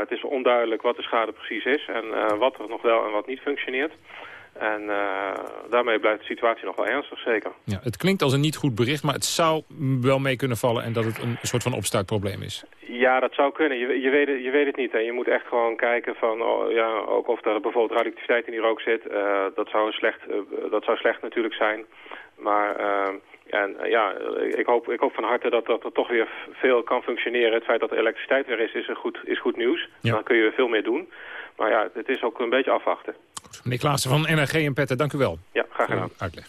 Het is onduidelijk wat de schade precies is en wat er nog wel en wat niet functioneert. En eh, daarmee blijft de situatie nog wel ernstig, zeker. Ja, het klinkt als een niet goed bericht, maar het zou wel mee kunnen vallen... en dat het een soort van opstartprobleem is. Ja, dat zou kunnen. Je, je, weet, het, je weet het niet. En je moet echt gewoon kijken van, oh, ja, ook of er bijvoorbeeld radioactiviteit in die rook zit. Eh, dat, zou slecht, eh, dat zou slecht natuurlijk zijn. Maar en, ja, ik hoop, ik hoop van harte dat, dat er toch weer veel kan functioneren. Het feit dat er elektriciteit weer is, is, een goed, is goed nieuws. Dan kun je veel meer doen. Maar ja, het is ook een beetje afwachten. Meneer Klaassen van NRG en Petten, dank u wel. Ja, graag gedaan. Uitleg.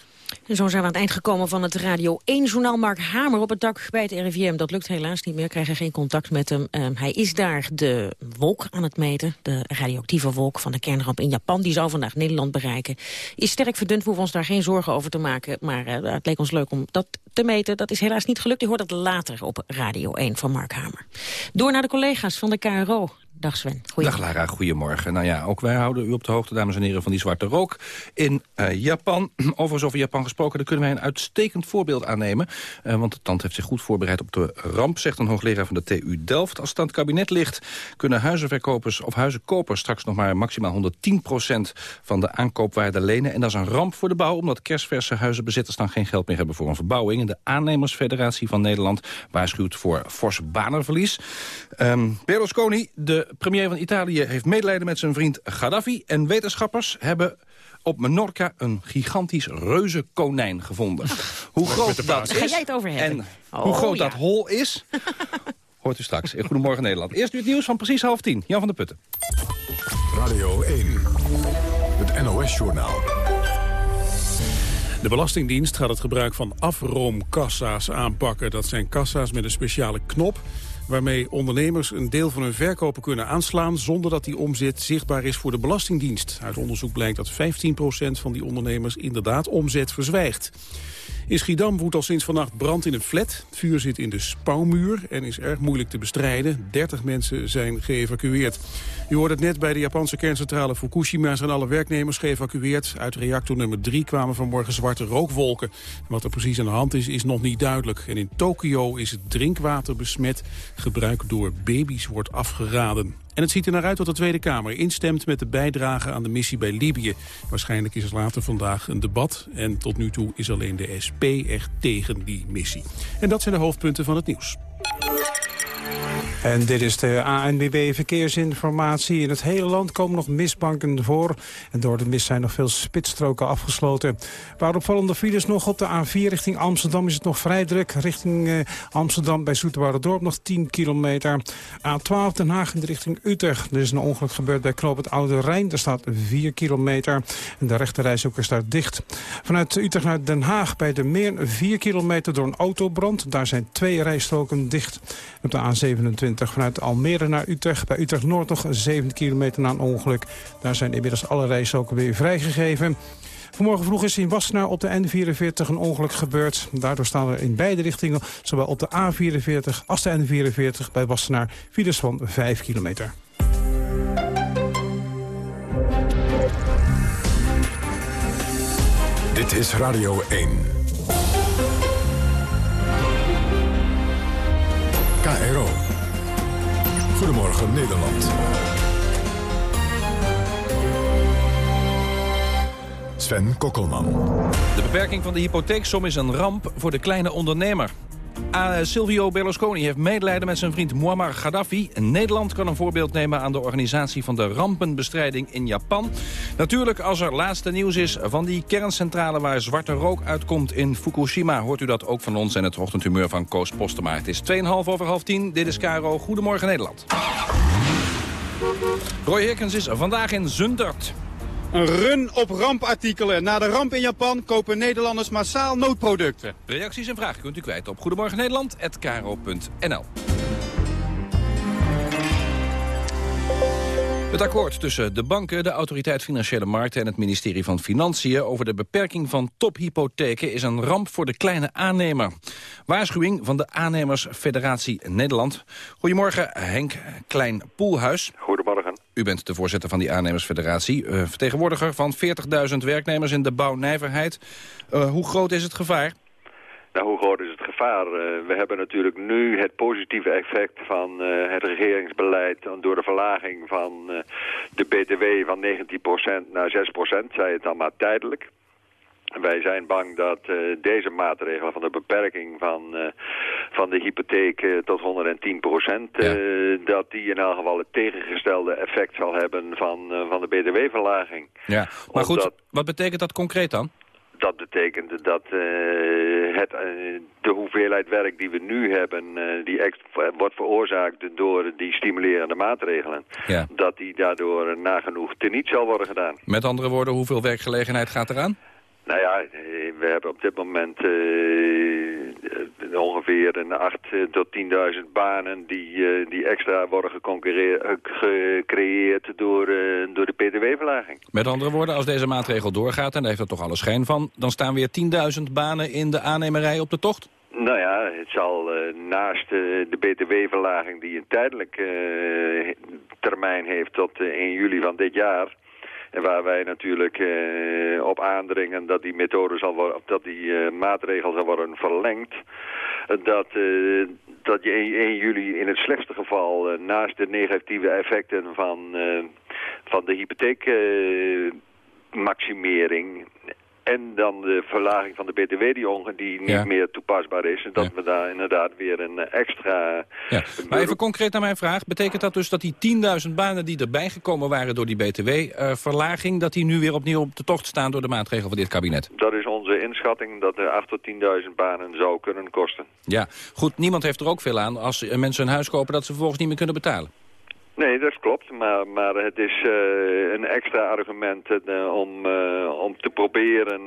En zo zijn we aan het eind gekomen van het Radio 1-journaal. Mark Hamer op het dak bij het RIVM. Dat lukt helaas niet meer, we krijgen geen contact met hem. Ehm, hij is daar de wolk aan het meten. De radioactieve wolk van de kernramp in Japan. Die zou vandaag Nederland bereiken. Is sterk verdund, we hoeven ons daar geen zorgen over te maken. Maar eh, het leek ons leuk om dat te meten. Dat is helaas niet gelukt. U hoort dat later op Radio 1 van Mark Hamer. Door naar de collega's van de KRO. Dag Sven. Dag Lara, goedemorgen. Nou ja, ook wij houden u op de hoogte, dames en heren, van die zwarte rook in uh, Japan. Overigens over Japan gesproken, daar kunnen wij een uitstekend voorbeeld aannemen. Uh, want het land heeft zich goed voorbereid op de ramp, zegt een hoogleraar van de TU Delft. Als het aan het kabinet ligt, kunnen huizenverkopers of huizenkopers straks nog maar maximaal 110% van de aankoopwaarde lenen. En dat is een ramp voor de bouw, omdat kerstverse huizenbezitters dan geen geld meer hebben voor een verbouwing. En de aannemersfederatie van Nederland waarschuwt voor fors banenverlies. Um, Berlusconi, de premier van Italië heeft medelijden met zijn vriend Gaddafi... en wetenschappers hebben op Menorca een gigantisch reuzenkonijn gevonden. hoe groot dat is Ga jij het over hebben? en hoe Oh, groot ja. dat hol is... hoort u straks in Goedemorgen Nederland. Eerst nu het nieuws van precies half tien. Jan van der Putten. Radio 1, het NOS-journaal. De Belastingdienst gaat het gebruik van afroomkassa's aanpakken. Dat zijn kassa's met een speciale knop waarmee ondernemers een deel van hun verkopen kunnen aanslaan... zonder dat die omzet zichtbaar is voor de Belastingdienst. Uit onderzoek blijkt dat 15% van die ondernemers inderdaad omzet verzwijgt. In Schiedam woedt al sinds vannacht brand in een flat. Het vuur zit in de spouwmuur en is erg moeilijk te bestrijden. 30 mensen zijn geëvacueerd. U hoorde het net bij de Japanse kerncentrale Fukushima... zijn alle werknemers geëvacueerd. Uit reactor nummer 3 kwamen vanmorgen zwarte rookwolken. Wat er precies aan de hand is, is nog niet duidelijk. En in Tokio is het drinkwater besmet. Gebruik door baby's wordt afgeraden. En het ziet er naar uit dat de Tweede Kamer instemt met de bijdrage aan de missie bij Libië. Waarschijnlijk is er later vandaag een debat. En tot nu toe is alleen de SP echt tegen die missie. En dat zijn de hoofdpunten van het nieuws. En dit is de ANWB Verkeersinformatie. In het hele land komen nog mistbanken voor. En door de mist zijn nog veel spitsstroken afgesloten. Waar opvallende files nog op de A4 richting Amsterdam is het nog vrij druk. Richting eh, Amsterdam bij Dorp nog 10 kilometer. A12 Den Haag in de richting Utrecht. Er is een ongeluk gebeurd bij Knoop het Oude Rijn. Daar staat 4 kilometer. En de is daar dicht. Vanuit Utrecht naar Den Haag bij de Meer 4 kilometer door een autobrand. Daar zijn twee rijstroken dicht. Op de A27 vanuit Almere naar Utrecht. Bij Utrecht Noord nog 7 kilometer na een ongeluk. Daar zijn inmiddels alle rijstroken weer vrijgegeven. Vanmorgen vroeg is in Wassenaar op de N44 een ongeluk gebeurd. Daardoor staan er in beide richtingen, zowel op de A44 als de N44 bij Wassenaar, files van 5 kilometer. Dit is Radio 1. KRO. Goedemorgen Nederland. Sven Kokkelman. De beperking van de hypotheeksom is een ramp voor de kleine ondernemer. Ah, Silvio Berlusconi heeft medelijden met zijn vriend Muammar Gaddafi. Nederland kan een voorbeeld nemen aan de organisatie van de rampenbestrijding in Japan. Natuurlijk, als er laatste nieuws is van die kerncentrale waar zwarte rook uitkomt in Fukushima... hoort u dat ook van ons en het ochtendhumeur van Koos Postema. Het is 2,5 over half 10. Dit is Caro. Goedemorgen Nederland. Roy Herkens is vandaag in Zundert. Een run op rampartikelen. Na de ramp in Japan kopen Nederlanders massaal noodproducten. Reacties en vragen kunt u kwijt op Goedemorgen Nederland@kro.nl. Het akkoord tussen de banken, de Autoriteit Financiële Markten... en het ministerie van Financiën over de beperking van tophypotheken... is een ramp voor de kleine aannemer. Waarschuwing van de Aannemersfederatie Nederland. Goedemorgen, Henk Klein-Poelhuis. Goedemorgen. U bent de voorzitter van die aannemersfederatie. eh, vertegenwoordiger van 40.000 werknemers in de bouwnijverheid. Uh, hoe groot is het gevaar? Nou, hoe groot is het gevaar? Uh, we hebben natuurlijk nu het positieve effect van het regeringsbeleid... door de verlaging van de BTW van 19% naar 6%, zij het dan maar tijdelijk. Wij zijn bang dat uh, deze maatregelen van de beperking van, uh, van de hypotheek uh, tot 110 procent... Ja. dat die in elk geval het tegengestelde effect zal hebben van, van de btw-verlaging. Ja, maar goed, Omdat, wat betekent dat concreet dan? Dat betekent dat het, de hoeveelheid werk die we nu hebben... die wordt veroorzaakt door die stimulerende maatregelen... Ja. dat die daardoor nagenoeg teniet zal worden gedaan. Met andere woorden, hoeveel werkgelegenheid gaat eraan? Nou ja, we hebben op dit moment uh, ongeveer een 8 tot 10.000 banen die, uh, die extra worden gecreëerd door, uh, door de pdw-verlaging. Met andere woorden, als deze maatregel doorgaat, en daar heeft er toch alle schijn van, dan staan weer 10.000 banen in de aannemerij op de tocht? Nou ja, het zal uh, naast uh, de btw-verlaging die een tijdelijk, uh, termijn heeft tot 1 juli van dit jaar. Waar wij natuurlijk eh, op aandringen dat die methode zal worden, dat die eh, maatregel zal worden verlengd. Dat, eh, dat je 1, 1 juli in het slechtste geval eh, naast de negatieve effecten van, eh, van de hypotheekmaximering en dan de verlaging van de btw die, onge- die niet Ja. meer toepasbaar is. En dat we daar inderdaad weer een eh, extra... Ja. Maar even concreet naar mijn vraag. Betekent dat dus dat die 10.000 banen die erbij gekomen waren door die btw-verlaging... dat die nu weer opnieuw op de tocht staan door de maatregelen van dit kabinet? Dat is onze inschatting dat er 8 tot 10.000 banen zou kunnen kosten. Ja, goed, niemand heeft er ook veel aan als eh, mensen een huis kopen... dat ze vervolgens niet meer kunnen betalen. Nee, dat klopt. Maar, maar het is eh, een extra argument eh, om, eh, om te proberen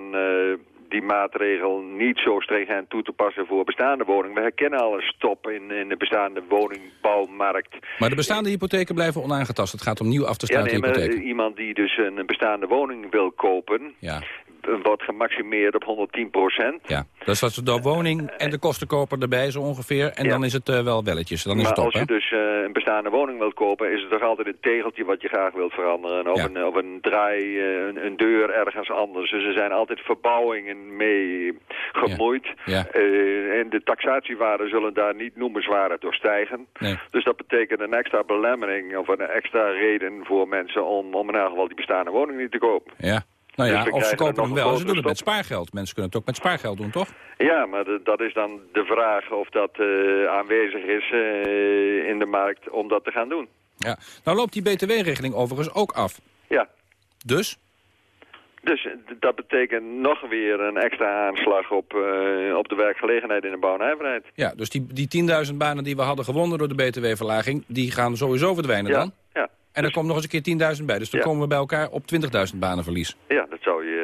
die maatregel niet zo stringent toe te passen voor bestaande woningen. We herkennen al een stop in, in de bestaande woningbouwmarkt. Maar de bestaande hypotheken blijven onaangetast. Het gaat om nieuw af te Ja, sluiten nee, maar hypotheken. eh, iemand die dus een bestaande woning wil kopen, Ja. Eh, wordt gemaximeerd op 110 procent. Ja, dus dat is de woning en de kostenkoper erbij zo ongeveer. En Ja. dan is het eh, wel welletjes. Dan is maar het op, als hè? je dus eh, een bestaande woning wilt kopen, is het toch altijd een tegeltje wat je graag wilt veranderen. Of, Ja. een, of een draai, eh, een, een deur ergens anders. Dus er zijn altijd verbouwingen mee gemoeid. Ja. Eh, en de taxatiewaarden zullen daar niet noemenswaardig door stijgen. Nee. Dus dat betekent een extra belemmering of een extra reden voor mensen om, om in elk geval die bestaande woning niet te kopen. Ja. Nou Dus ja, we of ze kopen hem wel. Ze doen het met spaargeld. Mensen kunnen het ook met spaargeld doen, toch? Ja, maar de- dat is dan de vraag of dat eh, aanwezig is eh, in de markt om dat te gaan doen. Ja. Nou loopt die btw-regeling overigens ook af. Ja. Dus? Dus eh, dat betekent nog weer een extra aanslag op, op de werkgelegenheid in de bouw en. Ja, dus die, die 10.000 banen die we hadden gewonnen door de btw-verlaging... die gaan sowieso verdwijnen Ja, dan? ja. En er komt nog eens een keer 10.000 bij. Dus dan Ja. komen we bij elkaar op 20.000 banen verlies. Ja, dat zou je,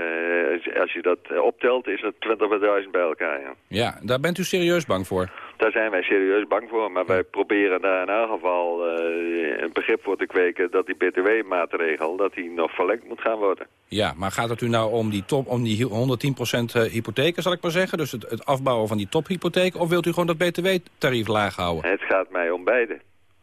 eh, als je dat eh, optelt, is het 20.000 bij elkaar. Ja. Ja, daar bent u serieus bang voor. Daar zijn wij serieus bang voor, maar wij proberen daar in elk geval eh, een begrip voor te kweken dat die btw-maatregel dat die nog verlengd moet gaan worden. Ja, maar gaat het u nou om die, top, om die 110% eh, hypotheken, zal ik maar zeggen? Dus het, het afbouwen van die tophypotheek? Of wilt u gewoon dat btw-tarief laag houden? Het gaat mij om beide.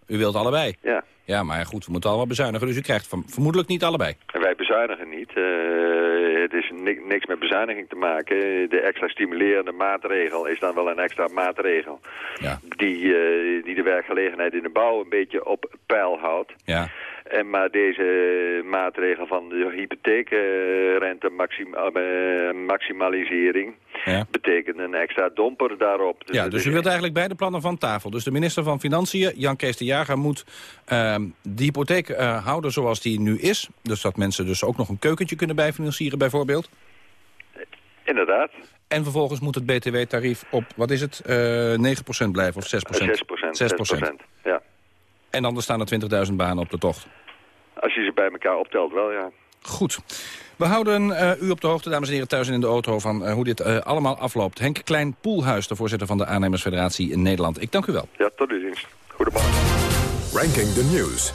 U wilt allebei? Ja. Ja, maar goed, we moeten allemaal bezuinigen. Dus u krijgt verm- vermoedelijk niet allebei. Wij bezuinigen niet. Eh, het is ni- niks met bezuiniging te maken. De extra stimulerende maatregel is dan wel een extra maatregel. Ja. Die, eh, die de werkgelegenheid in de bouw een beetje op peil houdt. Ja. En maar deze maatregel van de hypotheekrente eh, maximalisering Ja. betekent een extra domper daarop. Ja, dus is- u wilt eigenlijk beide plannen van tafel. Dus de minister van Financiën, Jan Kees de Jager, moet ehm de hypotheek eh, houden zoals die nu is. Dus dat mensen dus ook nog een keukentje kunnen bijfinancieren bijvoorbeeld. Inderdaad. En vervolgens moet het btw-tarief op, wat is het, eh 9% blijven of 6%? 6%. 6%. Ja. En dan staan er 20.000 banen op de tocht. Als je ze bij elkaar optelt wel, ja. Goed. We houden eh, u op de hoogte, dames en heren, thuis en in de auto... van eh, hoe dit eh, allemaal afloopt. Henk Klein-Poelhuis, de voorzitter van de Aannemersfederatie in Nederland. Ik dank u wel. Ja, tot uw dienst. Goedemorgen. Ranking the News.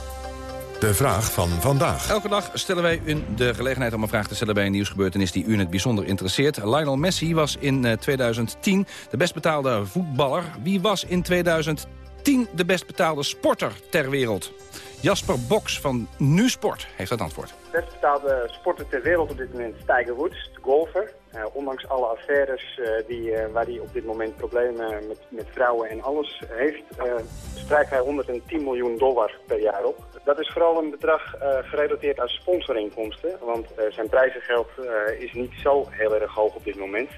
De vraag van vandaag. Elke dag stellen wij u de gelegenheid om een vraag te stellen bij een nieuwsgebeurtenis die u in het bijzonder interesseert. Lionel Messi was in eh, 2010 de best betaalde voetballer. Wie was in 2010 de best betaalde sporter ter wereld? Jasper Boks van Nu Sport heeft het antwoord. De best betaalde sporter ter wereld op dit moment is Tiger Woods, de golfer. Eh, ondanks alle affaires eh, die, eh, waar hij op dit moment problemen met, met vrouwen en alles heeft, strijkt hij 110 miljoen dollar per jaar op. Dat is vooral een bedrag gerelateerd aan sponsorinkomsten, want zijn prijzengeld is niet zo heel erg hoog op dit moment.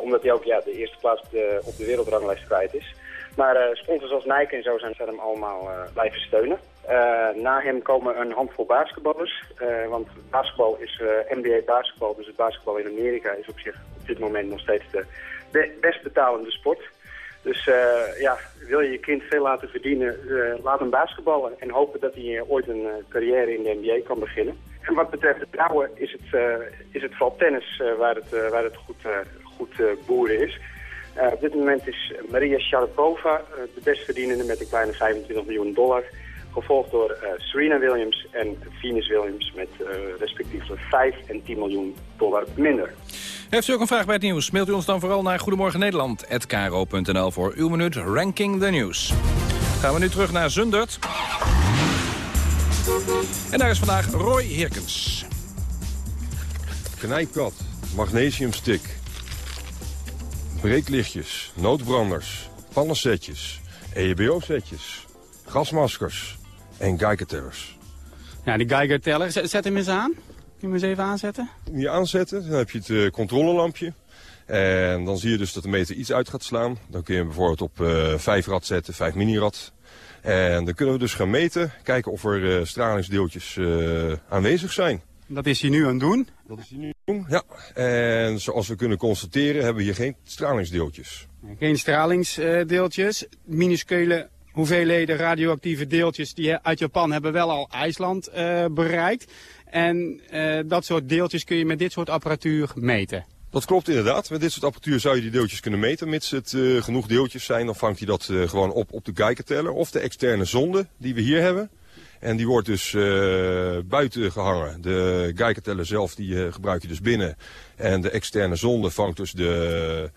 Omdat hij ook ja, de eerste plaats op de, op de wereldranglijst kwijt is. Maar eh, sponsors als Nike en zo zijn, zijn hem allemaal eh, blijven steunen. Eh, na hem komen een handvol basketballers. want basketbal is NBA basketbal, dus het basketbal in Amerika is op zich op dit moment nog steeds de be- best betalende sport. Dus ja, wil je je kind veel laten verdienen, laat hem basketballen. En hopen dat hij ooit een carrière in de NBA kan beginnen. En wat betreft de vrouwen is het, is het vooral tennis waar het, waar het goed, goed boeren is. Eh, op dit moment is Maria Sharapova eh, de best verdienende met een kleine 25 miljoen dollar. Gevolgd door eh, Serena Williams en Venus Williams met respectievelijk 5 en 10 miljoen dollar minder. Heeft u ook een vraag bij het nieuws? Mailt u ons dan vooral naar Goedemorgen Nederland@kro.nl voor uw minuut Ranking the News. Gaan we nu terug naar Zundert. En daar is vandaag Roy Hirkens. Knijpkat, magnesiumstick, breeklichtjes, noodbranders, pannensetjes, EHBO-setjes, gasmaskers en geigertellers. Ja, die Geiger-teller, zet, zet hem eens aan. Kun je hem eens even aanzetten? Moet je aanzetten, dan heb je het eh, controlelampje. En dan zie je dus dat de meter iets uit gaat slaan. Dan kun je hem bijvoorbeeld op eh 5 rad zetten, 5 mini-rad. En dan kunnen we dus gaan meten, kijken of er eh, stralingsdeeltjes aanwezig zijn. Dat is hij nu aan het doen. Dat is hij nu aan het doen, ja. En zoals we kunnen constateren hebben we hier geen stralingsdeeltjes. Geen stralingsdeeltjes, minuscule hoeveelheden radioactieve deeltjes die uit Japan hebben wel al IJsland eh, bereikt. En eh, dat soort deeltjes kun je met dit soort apparatuur meten. Dat klopt inderdaad. Met dit soort apparatuur zou je die deeltjes kunnen meten. Mits het eh, genoeg deeltjes zijn, dan vangt hij dat gewoon op op de Geigerteller. Of de externe zonde die we hier hebben. En die wordt dus eh, buiten gehangen. De Geigerteller zelf die eh, gebruik je dus binnen. En de externe zonde vangt dus de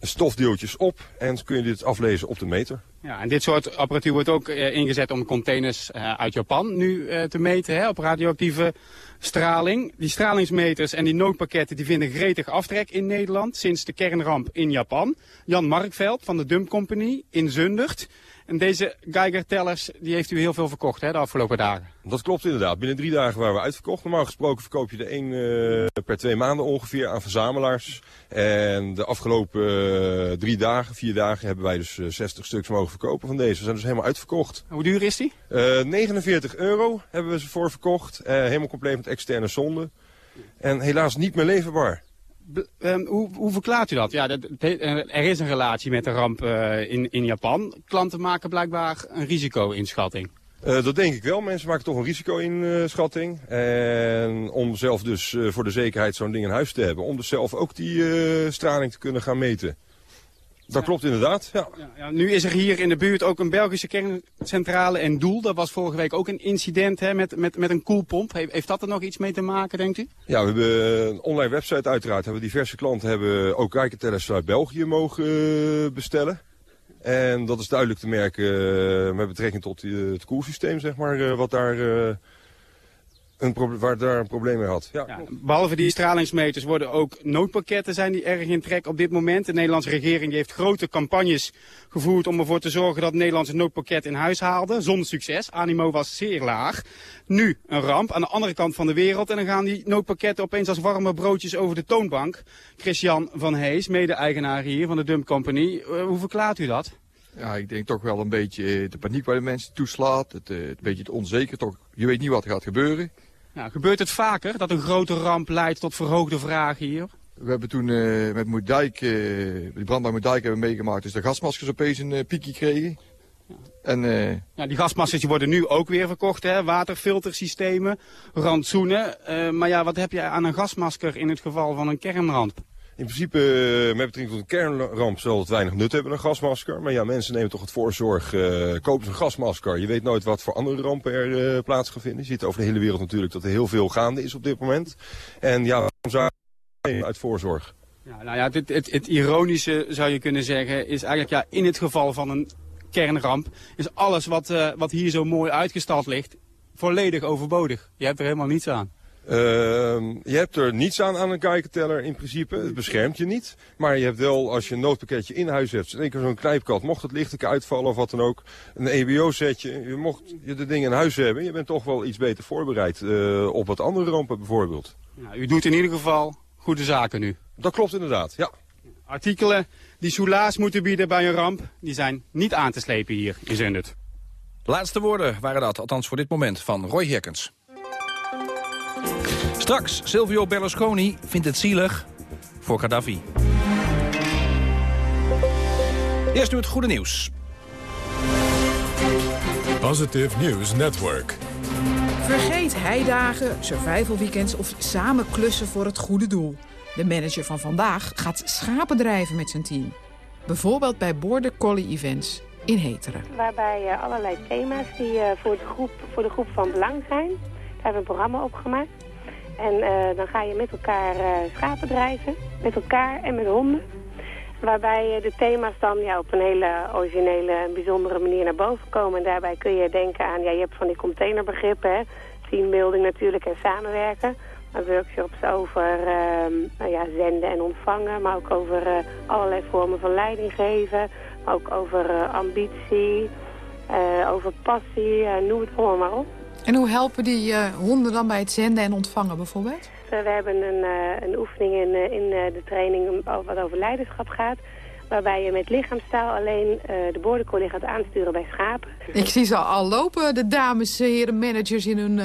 stofdeeltjes op. En kun je dit aflezen op de meter. Ja, en dit soort apparatuur wordt ook eh, ingezet om containers uit Japan nu te meten hè, op radioactieve straling. Die stralingsmeters en die noodpakketten die vinden gretig aftrek in Nederland sinds de kernramp in Japan. Jan Markveld van de Dump Company in. En deze Geiger-tellers die heeft u heel veel verkocht hè, de afgelopen dagen. Dat klopt inderdaad. Binnen drie dagen waren we uitverkocht. Normaal gesproken verkoop je er één eh, per twee maanden ongeveer aan verzamelaars. En de afgelopen eh, drie dagen, vier dagen, hebben wij dus eh, 60 stuks mogen verkopen van deze. We zijn dus helemaal uitverkocht. Hoe duur is die? Eh 49 euro hebben we ze voor verkocht. Eh, helemaal compleet met externe zonde. En helaas niet meer leverbaar. Ehm, hoe, hoe verklaart u dat? Ja, dat, eh, er is een relatie met de ramp eh, in, in Japan. Klanten maken blijkbaar een risico-inschatting. Eh, dat denk ik wel. Mensen maken toch een risico-inschatting. En om zelf dus voor de zekerheid zo'n ding in huis te hebben. Om dus zelf ook die straling te kunnen gaan meten. Dat klopt inderdaad, ja. Ja, ja, nu is er hier in de buurt ook een Belgische kerncentrale in Doel. Dat was vorige week ook een incident hè, met, met, met een koelpomp. Heeft, heeft dat er nog iets mee te maken, denkt u? Ja, we hebben een online website uiteraard. Hebben diverse klanten hebben ook kijkertellers uit België mogen eh, bestellen. En dat is duidelijk te merken eh, met betrekking tot eh, het koelsysteem, zeg maar, wat daar, een waar daar een probleem mee had. Ja. Behalve die stralingsmeters worden ook noodpakketten zijn die erg in trek op dit moment. De Nederlandse regering die heeft grote campagnes gevoerd om ervoor te zorgen dat Nederland een noodpakket in huis haalde. Zonder succes. Animo was zeer laag. Nu een ramp aan de andere kant van de wereld. En dan gaan die noodpakketten opeens als warme broodjes over de toonbank. Christian van Hees, mede-eigenaar hier van de Dump Company. Eh, hoe verklaart u dat? Ja, ik denk toch wel een beetje eh, de paniek waar de mensen toeslaat. Het, eh, het beetje het onzeker. Toch, je weet niet wat er gaat gebeuren. Nou, gebeurt het vaker dat een grote ramp leidt tot verhoogde vragen hier? We hebben toen eh, met Moerdijk, eh die brand bij Moerdijk hebben we meegemaakt. Dus de gasmaskers opeens een eh, piekje kregen. En Ja, die gasmaskers die worden nu ook weer verkocht, hè? waterfiltersystemen, rantsoenen. Maar ja, wat heb je aan een gasmasker in het geval van een kernramp? In principe, eh, met betrekking tot een kernramp zal het weinig nut hebben, een gasmasker. Maar ja, mensen nemen toch het voorzorg, eh kopen ze een gasmasker. Je weet nooit wat voor andere rampen er eh, plaats gaan vinden. Je ziet over de hele wereld natuurlijk dat er heel veel gaande is op dit moment. En ja, waarom zou je uit voorzorg? Ja, nou ja, het, het, het ironische zou je kunnen zeggen is eigenlijk ja, in het geval van een kernramp is alles wat, wat hier zo mooi uitgestald ligt volledig overbodig. Je hebt er helemaal niets aan. Ehm, je hebt er niets aan aan een kijkerteller in principe. Het beschermt je niet. Maar je hebt wel, als je een noodpakketje in huis hebt, zeker zo'n knijpkat, mocht het lichtelijk uitvallen of wat dan ook, een EBO-setje, je mocht je de dingen in huis hebben, je bent toch wel iets beter voorbereid eh, op wat andere rampen bijvoorbeeld. Nou, u doet in ieder geval goede zaken nu. Dat klopt inderdaad, ja. Artikelen die soelaas moeten bieden bij een ramp, die zijn niet aan te slepen hier in Zundert. Laatste woorden waren dat, althans voor dit moment, van Roy Herkens. Straks, Silvio Berlusconi vindt het zielig voor Gaddafi. Eerst nu het goede nieuws. Positive News Network. Vergeet heidagen, survival weekends of samen klussen voor het goede doel. De manager van vandaag gaat schapen drijven met zijn team. Bijvoorbeeld bij Border Collie Events in Heteren. Waarbij eh, allerlei thema's die eh, voor, de groep, voor de groep van belang zijn. Daar hebben we een programma op gemaakt. En eh, dan ga je met elkaar eh, schapen drijven. Met elkaar en met honden. Waarbij eh, de thema's dan ja, op een hele originele en bijzondere manier naar boven komen. En daarbij kun je denken aan, ja, je hebt van die containerbegrippen, hè. Teambuilding natuurlijk en samenwerken. Maar workshops over ehm, nou ja, zenden en ontvangen, maar ook over allerlei vormen van leiding geven. Ook over ambitie, over passie, noem het allemaal maar op. En hoe helpen die eh, honden dan bij het zenden en ontvangen bijvoorbeeld? Eh, We hebben een, eh, een oefening in, in de training wat over leiderschap gaat. Waarbij je met lichaamstaal alleen de border collie gaat aansturen bij schapen. Ik zie ze al lopen, de dames, heren, managers in hun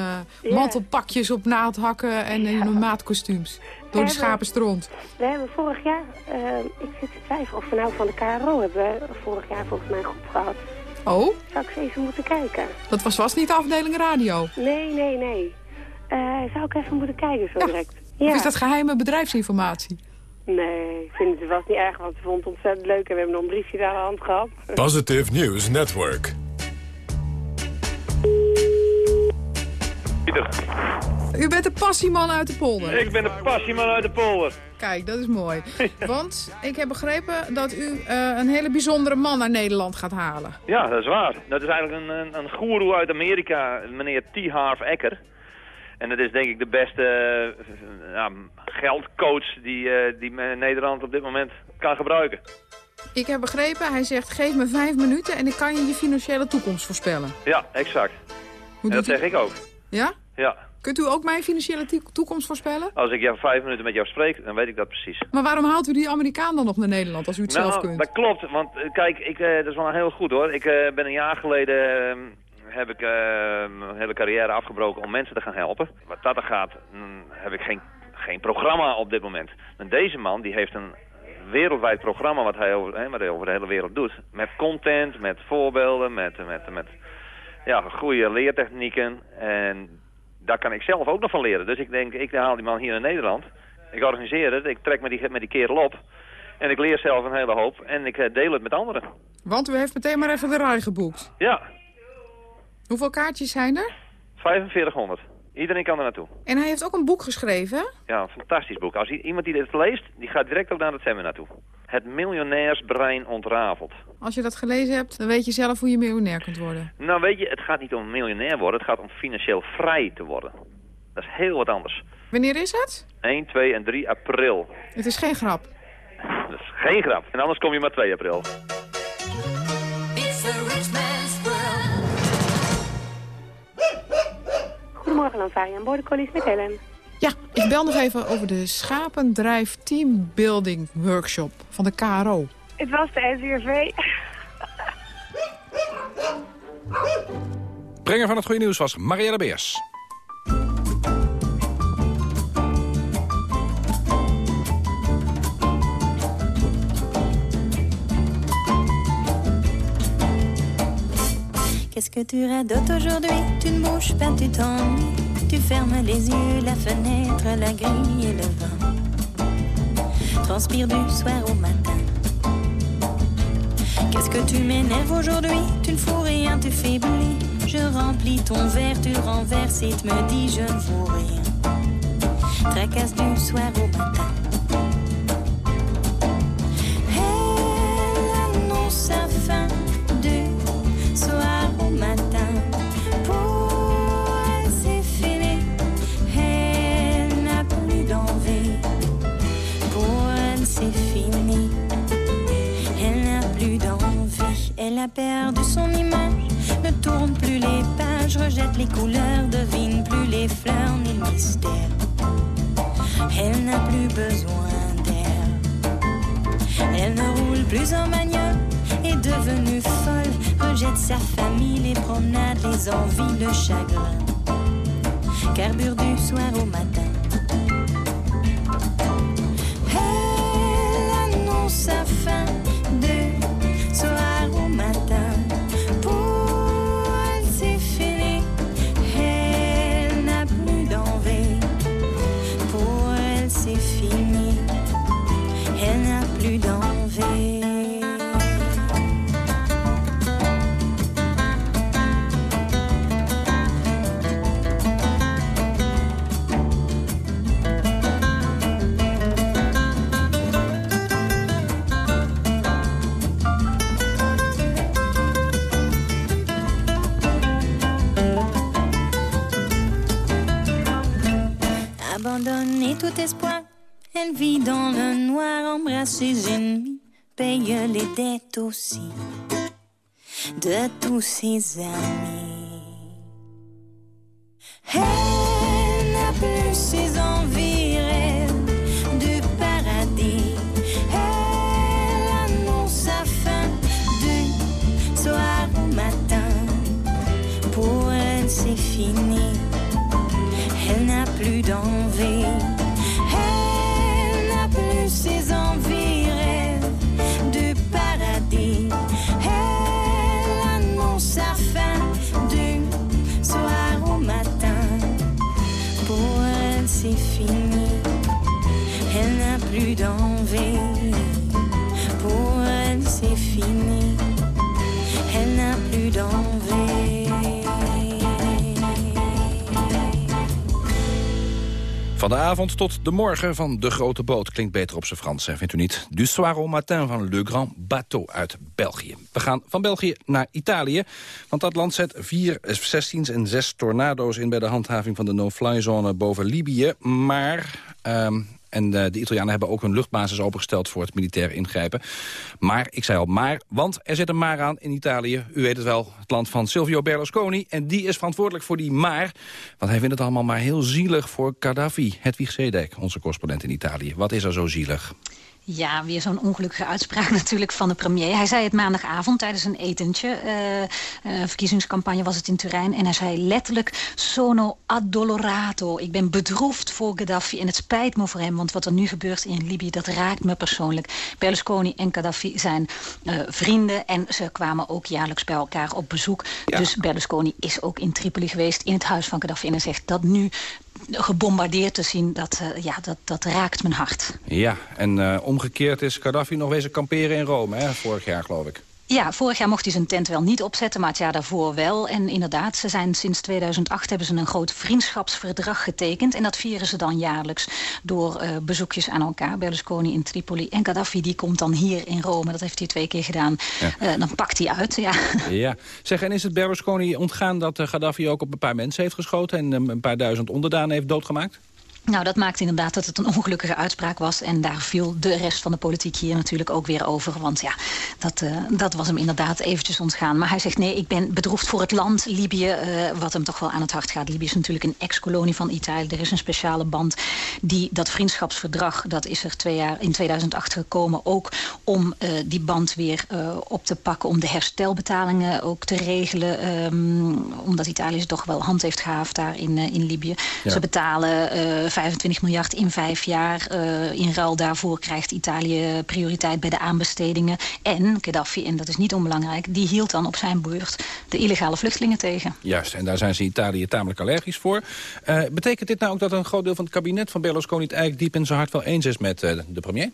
mantelpakjes op naad hakken en in hun maatkostuums. Door de schapenstront. We hebben vorig jaar, ik zit te twijfelen of we nou van de KRO hebben we vorig jaar volgens mij een groep gehad. Oh, Zou ik eens even moeten kijken? dat was vast niet de afdeling radio. Nee, nee, nee. Eh, zou ik even moeten kijken zo direct? Of is dat geheime bedrijfsinformatie? Nee, ik vind het was niet erg, want ze vond het ontzettend leuk. En we hebben nog een briefje aan de hand gehad. Positive News Network. U bent de passieman uit de polder. Ik ben de passieman uit de polder. Kijk, dat is mooi. Want ik heb begrepen dat u eh, een hele bijzondere man naar Nederland gaat halen. Ja, dat is waar. Dat is eigenlijk een, een, een goeroe uit Amerika, meneer T. Harv Ecker. En dat is denk ik de beste eh, ja, geldcoach die, eh, die Nederland op dit moment kan gebruiken. Ik heb begrepen, hij zegt geef me vijf minuten en ik kan je je financiële toekomst voorspellen. Ja, exact. En dat zeg ik ook. Ja? Ja. Kunt u ook mijn financiële to- toekomst voorspellen? Als ik jou vijf minuten met jou spreek, dan weet ik dat precies. Maar waarom haalt u die Amerikaan dan nog naar Nederland als u het zelf nou, kunt? dat klopt. Want eh, kijk, ik, eh, dat is wel heel goed hoor. Ik eh, ben een jaar geleden... eh, heb ik mijn hele carrière afgebroken om mensen te gaan helpen. Wat dat er gaat, mm, heb ik geen, geen programma op dit moment. En deze man die heeft een wereldwijd programma wat hij over, hè, wat hij over de hele wereld doet. Met content, met voorbeelden, met, met, met ja, goede leertechnieken. En daar kan ik zelf ook nog van leren. Dus ik denk, ik haal die man hier in Nederland. Ik organiseer het, ik trek met die, met die kerel op. En ik leer zelf een hele hoop. En ik eh, deel het met anderen. Want u heeft meteen maar even de rij geboekt. Ja, Hoeveel kaartjes zijn er? 4500. Iedereen kan er naartoe. En hij heeft ook een boek geschreven? Ja, een fantastisch boek. Als iemand die dit leest, die gaat direct ook naar het seminar toe. Het miljonairsbrein ontrafeld. Als je dat gelezen hebt, dan weet je zelf hoe je miljonair kunt worden. Nou weet je, het gaat niet om miljonair worden, het gaat om financieel vrij te worden. Dat is heel wat anders. Wanneer is het? 1, 2 en 3 april. Het is geen grap. Dat is geen grap. En anders kom je maar 2 april. Goedemorgen, Lanvaria en Border Collies met Helen. Ja, ik bel nog even over de Schapendrijf Teambuilding Workshop van de KRO. Het was de SUV. Brenger van het goede nieuws was Marielle Beers. Qu'est-ce que tu radotes aujourd'hui Tu ne bouges pas, tu t'ennuies. Tu fermes les yeux, la fenêtre, la grille et le vent. Transpire du soir au matin. Qu'est-ce que tu m'énerves aujourd'hui? Tu ne fous rien, tu faiblis. Je remplis ton verre, tu renverses et tu me dis je ne vaux rien. Tracasse du soir au matin. A perdu son image. Ne tourne plus les pages, rejette les couleurs, devine plus les fleurs ni le mystère. Elle n'a plus besoin d'air. Elle ne roule plus en bagnole, est devenue folle, rejette sa famille, les promenades, les envies, le chagrin. Carbure du soir au matin. Elle annonce sa fin de tous ses amis. Plus Van de avond tot de morgen van De Grote Boot. Klinkt beter op zijn Frans, hè, vindt u niet? Du soir au matin van Le Grand Bateau uit België. We gaan van België naar Italië. Want dat land zet vier F-16's en zes tornado's in... bij de handhaving van de no-fly-zone boven Libië. Maar... ehm, en eh, de Italianen hebben ook hun luchtbasis opengesteld voor het militair ingrijpen. Maar, ik zei al maar, want er zit een maar aan in Italië. U weet het wel, het land van Silvio Berlusconi. En die is verantwoordelijk voor die maar. Want hij vindt het allemaal maar heel zielig voor Gaddafi. Hedwig Zedek, onze correspondent in Italië. Wat is er zo zielig? Ja, weer zo'n ongelukkige uitspraak natuurlijk van de premier. Hij zei het maandagavond tijdens een etentje. eh, verkiezingscampagne was het in Turijn. En hij zei letterlijk, sono addolorato. Ik ben bedroefd voor Gaddafi en het spijt me voor hem. Want wat er nu gebeurt in Libië, dat raakt me persoonlijk. Berlusconi en Gaddafi zijn eh, vrienden. En ze kwamen ook jaarlijks bij elkaar op bezoek. Dus Berlusconi is ook in Tripoli geweest, in het huis van Gaddafi. En hij zegt dat nu gebombardeerd te zien, dat, eh, ja, dat, dat raakt mijn hart. Ja, en eh, omgekeerd is Gaddafi nog wezen kamperen in Rome, hè, vorig jaar geloof ik. Ja, vorig jaar mocht hij zijn tent wel niet opzetten, maar het jaar daarvoor wel. En inderdaad, ze zijn sinds 2008 hebben ze een groot vriendschapsverdrag getekend. En dat vieren ze dan jaarlijks door eh, bezoekjes aan elkaar. Berlusconi in Tripoli en Gaddafi die komt dan hier in Rome. Dat heeft hij twee keer gedaan. Ja. Eh, dan pakt hij uit, ja. Ja, zeg, en is het Berlusconi ontgaan dat eh, Gaddafi ook op een paar mensen heeft geschoten... en een paar duizend onderdanen heeft doodgemaakt? Nou, dat maakt inderdaad dat het een ongelukkige uitspraak was. En daar viel de rest van de politiek hier natuurlijk ook weer over. Want ja, dat, eh, dat was hem inderdaad eventjes ontgaan. Maar hij zegt nee, ik ben bedroefd voor het land Libië. eh, wat hem toch wel aan het hart gaat. Libië is natuurlijk een ex-kolonie van Italië. Er is een speciale band. Die, dat vriendschapsverdrag, dat is er twee jaar, in 2008 gekomen. Ook om eh, die band weer op te pakken. Om de herstelbetalingen ook te regelen. ehm, omdat Italië toch wel hand heeft gehaafd daar in, in Libië. Ja. Ze betalen 25 miljard in vijf jaar. Eh, in ruil daarvoor krijgt Italië prioriteit bij de aanbestedingen. En Gaddafi, en dat is niet onbelangrijk... die hield dan op zijn beurt de illegale vluchtelingen tegen. Juist, en daar zijn ze Italië tamelijk allergisch voor. Eh, betekent dit nou ook dat een groot deel van het kabinet van Berlusconi... het eigenlijk diep in zijn hart wel eens is met eh, de premier?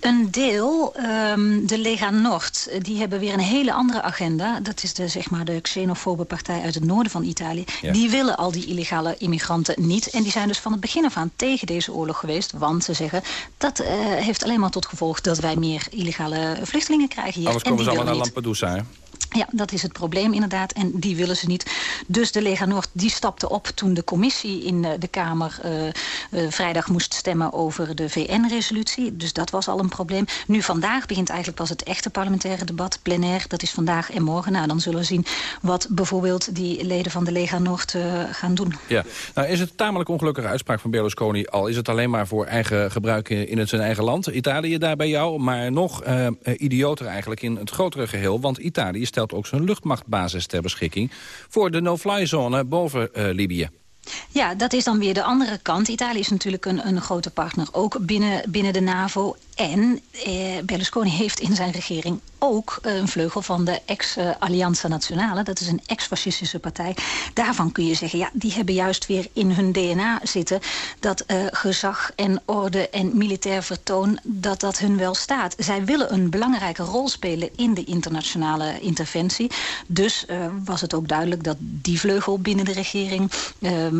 Een deel, ehm, de Lega Nord, die hebben weer een hele andere agenda. Dat is de, zeg maar, de xenofobe partij uit het noorden van Italië. Ja. Die willen al die illegale immigranten niet. En die zijn dus van het begin af aan tegen deze oorlog geweest. Want ze zeggen, dat eh, heeft alleen maar tot gevolg... dat wij meer illegale vluchtelingen krijgen hier. Anders En komen die ze allemaal naar. Lampedusa, hè? Ja, dat is het probleem inderdaad. En die willen ze niet. Dus de Lega Noord die stapte op toen de commissie in eh, de Kamer eh, eh, vrijdag moest stemmen over de VN-resolutie. Dus dat was al een probleem. Nu vandaag begint eigenlijk pas het echte parlementaire debat, plenair. Dat is vandaag en morgen. Nou, dan zullen we zien wat bijvoorbeeld die leden van de Lega Noord gaan doen. Ja, nou is het tamelijk ongelukkige uitspraak van Berlusconi... al is het alleen maar voor eigen gebruik in het zijn eigen land. Italië daar bij jou, maar nog idioter eigenlijk in het grotere geheel. Want Italië stelt ook zijn luchtmachtbasis ter beschikking... voor de no-fly-zone boven eh, Libië. Ja, dat is dan weer de andere kant. Italië is natuurlijk een, een grote partner, ook binnen, binnen de NAVO. En eh, Berlusconi heeft in zijn regering ook eh, een vleugel van de ex-Allianza Nazionale. Dat is een ex-fascistische partij. Daarvan kun je zeggen, ja, die hebben juist weer in hun DNA zitten... dat eh, gezag en orde en militair vertoon, dat dat hun wel staat. Zij willen een belangrijke rol spelen in de internationale interventie. Dus eh, was het ook duidelijk dat die vleugel binnen de regering... ehm,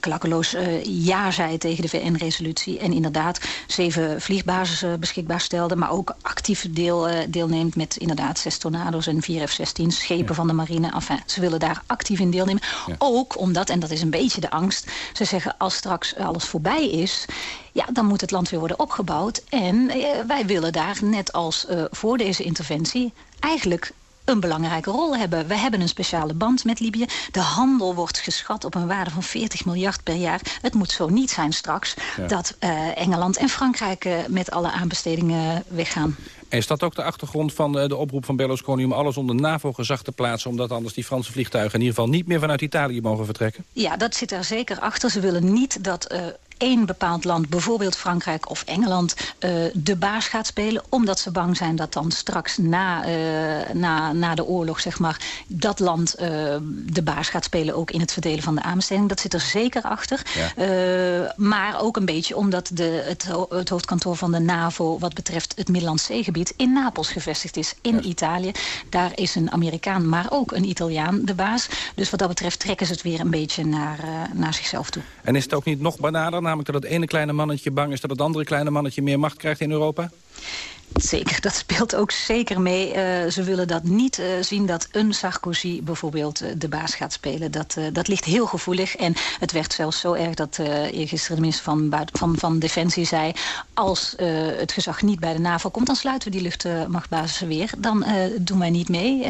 klakkeloos eh, ja zei tegen de VN-resolutie. En inderdaad zeven vliegbasissen beschikbaar stelde. Maar ook actief deel, uh, deelneemt met inderdaad zes tornado's en vier F-16's. Schepen van de marine. Enfin, ze willen daar actief in deelnemen. Ook omdat, en dat is een beetje de angst... ze zeggen als straks alles voorbij is... Ja, dan moet het land weer worden opgebouwd. En uh, wij willen daar, net als uh, voor deze interventie... eigenlijk een belangrijke rol hebben. We hebben een speciale band met Libië. De handel wordt geschat op een waarde van 40 miljard per jaar. Het moet zo niet zijn straks ja. dat uh, Engeland en Frankrijk uh, met alle aanbestedingen weggaan. En is dat ook de achtergrond van de oproep van Berlusconi... om alles onder NAVO-gezag te plaatsen... omdat anders die Franse vliegtuigen in ieder geval niet meer vanuit Italië mogen vertrekken? Ja, dat zit er zeker achter. Ze willen niet dat... Uh, één bepaald land, bijvoorbeeld Frankrijk of Engeland... Uh, de baas gaat spelen, omdat ze bang zijn dat dan straks na, uh, na, na de oorlog... zeg maar, dat land uh, de baas gaat spelen ook in het verdelen van de aanbesteding. Dat zit er zeker achter. Ja. maar ook een beetje omdat de, het, het, hoofdkantoor van de NAVO... wat betreft het Middellandse Zeegebied in Napels gevestigd is, in ja. Italië. Daar is een Amerikaan, maar ook een Italiaan de baas. Dus wat dat betreft trekken ze het weer een beetje naar, naar zichzelf toe. En is het ook niet nog banaler namelijk dat het ene kleine mannetje bang is... dat het andere kleine mannetje meer macht krijgt in Europa? Zeker, dat speelt ook zeker mee. Uh, ze willen dat niet uh, zien dat een Sarkozy bijvoorbeeld uh, de baas gaat spelen. Dat, dat ligt heel gevoelig. En het werd zelfs zo erg dat gisteren de minister van, van, van Defensie zei... als het gezag niet bij de NAVO komt, dan sluiten we die luchtmachtbasis weer. Dan doen wij niet mee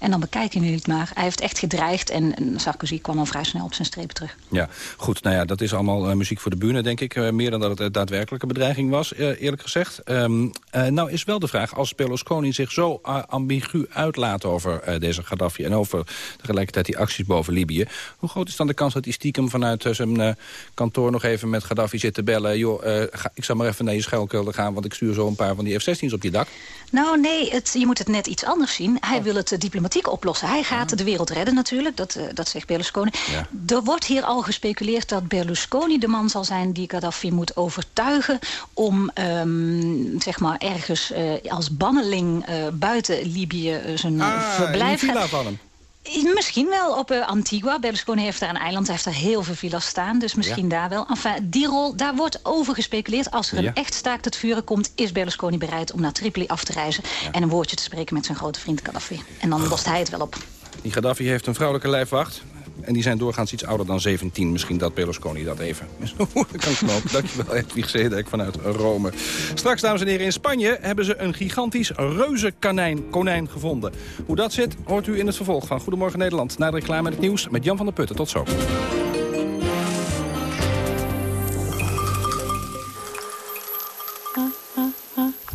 en dan bekijken jullie het maar. Hij heeft echt gedreigd en Sarkozy kwam al vrij snel op zijn strepen terug. Ja, goed. Nou ja, dat is allemaal muziek voor de bühne, denk ik. meer dan dat het daadwerkelijke bedreiging was, eerlijk gezegd. Um, Uh, nou is wel de vraag, als Berlusconi zich zo uh, ambigu uitlaat over uh, deze Gaddafi... en over tegelijkertijd die acties boven Libië... hoe groot is dan de kans dat hij stiekem vanuit zijn kantoor nog even met Gaddafi zit te bellen... joh, ik zal maar even naar je schuilkelder gaan... want ik stuur zo een paar van die F-16's op je dak? Nou nee, het, je moet het net iets anders zien. Hij oh. wil het diplomatiek oplossen. Hij gaat ja. de wereld redden natuurlijk, dat, dat zegt Berlusconi. Ja. Er wordt hier al gespeculeerd dat Berlusconi de man zal zijn... die Gaddafi moet overtuigen om, um, zeg maar ergens uh, als banneling uh, buiten Libië zijn ah, verblijf gaat. Misschien wel op uh, Antigua. Berlusconi heeft daar een eiland, hij heeft daar heel veel villas staan. Dus misschien ja. daar wel. Enfin, die rol, daar wordt over gespeculeerd. Als er een ja. echt staakt het vuren komt, is Berlusconi bereid om naar Tripoli af te reizen. Ja. En een woordje te spreken met zijn grote vriend Gaddafi. En dan lost hij het wel op. Die Gaddafi heeft een vrouwelijke lijfwacht. En die zijn doorgaans iets ouder dan 17. Misschien dat Berlusconi dat even kan knopen. Dankjewel, Edwig Zedek vanuit Rome. Straks, dames en heren, in Spanje hebben ze een gigantisch reuzenkanijn konijn gevonden. Hoe dat zit, hoort u in het vervolg van Goedemorgen Nederland. Na de reclame met het nieuws met Jan van der Putten. Tot zo.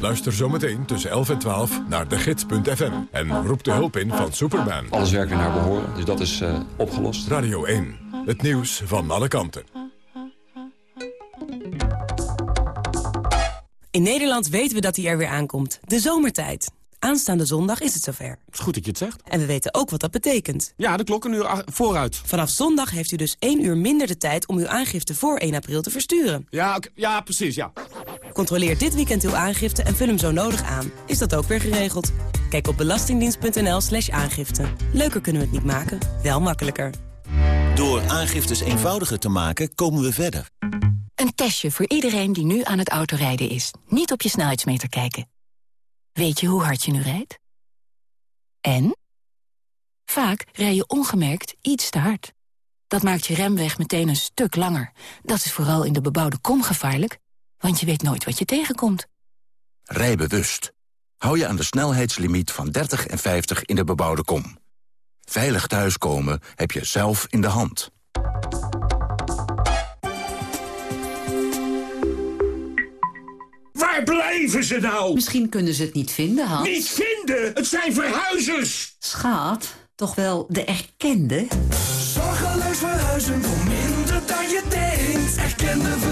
Luister zometeen tussen 11 en 12 naar de gids.fm. En roep de hulp in van Superman. Alles werkt weer naar behoren, dus dat is uh, opgelost. Radio 1, het nieuws van alle kanten. In Nederland weten we dat hij er weer aankomt. De zomertijd. Aanstaande zondag is het zover. Het is goed dat je het zegt. En we weten ook wat dat betekent. Ja, de klok een uur vooruit. Vanaf zondag heeft u dus één uur minder de tijd om uw aangifte voor 1 april te versturen. Ja, okay. ja precies, ja. Controleer dit weekend uw aangifte en vul hem zo nodig aan. Is dat ook weer geregeld? Kijk op belastingdienst.nl slash aangifte. Leuker kunnen we het niet maken, wel makkelijker. Door aangiftes eenvoudiger te maken, komen we verder. Een testje voor iedereen die nu aan het autorijden is. Niet op je snelheidsmeter kijken. Weet je hoe hard je nu rijdt? En? Vaak rij je ongemerkt iets te hard. Dat maakt je remweg meteen een stuk langer. Dat is vooral in de bebouwde kom gevaarlijk, want je weet nooit wat je tegenkomt. Rij bewust. Hou je aan de snelheidslimiet van 30 en 50 in de bebouwde kom. Veilig thuiskomen heb je zelf in de hand. Waar blijven ze nou? Misschien kunnen ze het niet vinden, Hans. Niet vinden? Het zijn verhuizers! Schat, toch wel de erkende? Zorgeloos verhuizen voor minder dan je denkt. Erkende verhuizers.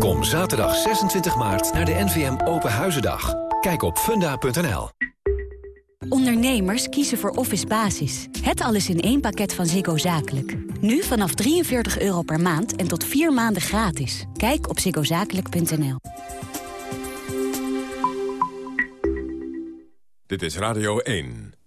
Kom zaterdag 26 maart naar de NVM Open Huizendag. Kijk op funda.nl. Ondernemers kiezen voor Office Basis. Het alles in één pakket van Ziggo Zakelijk. Nu vanaf 43 euro per maand en tot vier maanden gratis. Kijk op ziggozakelijk.nl. Dit is Radio 1.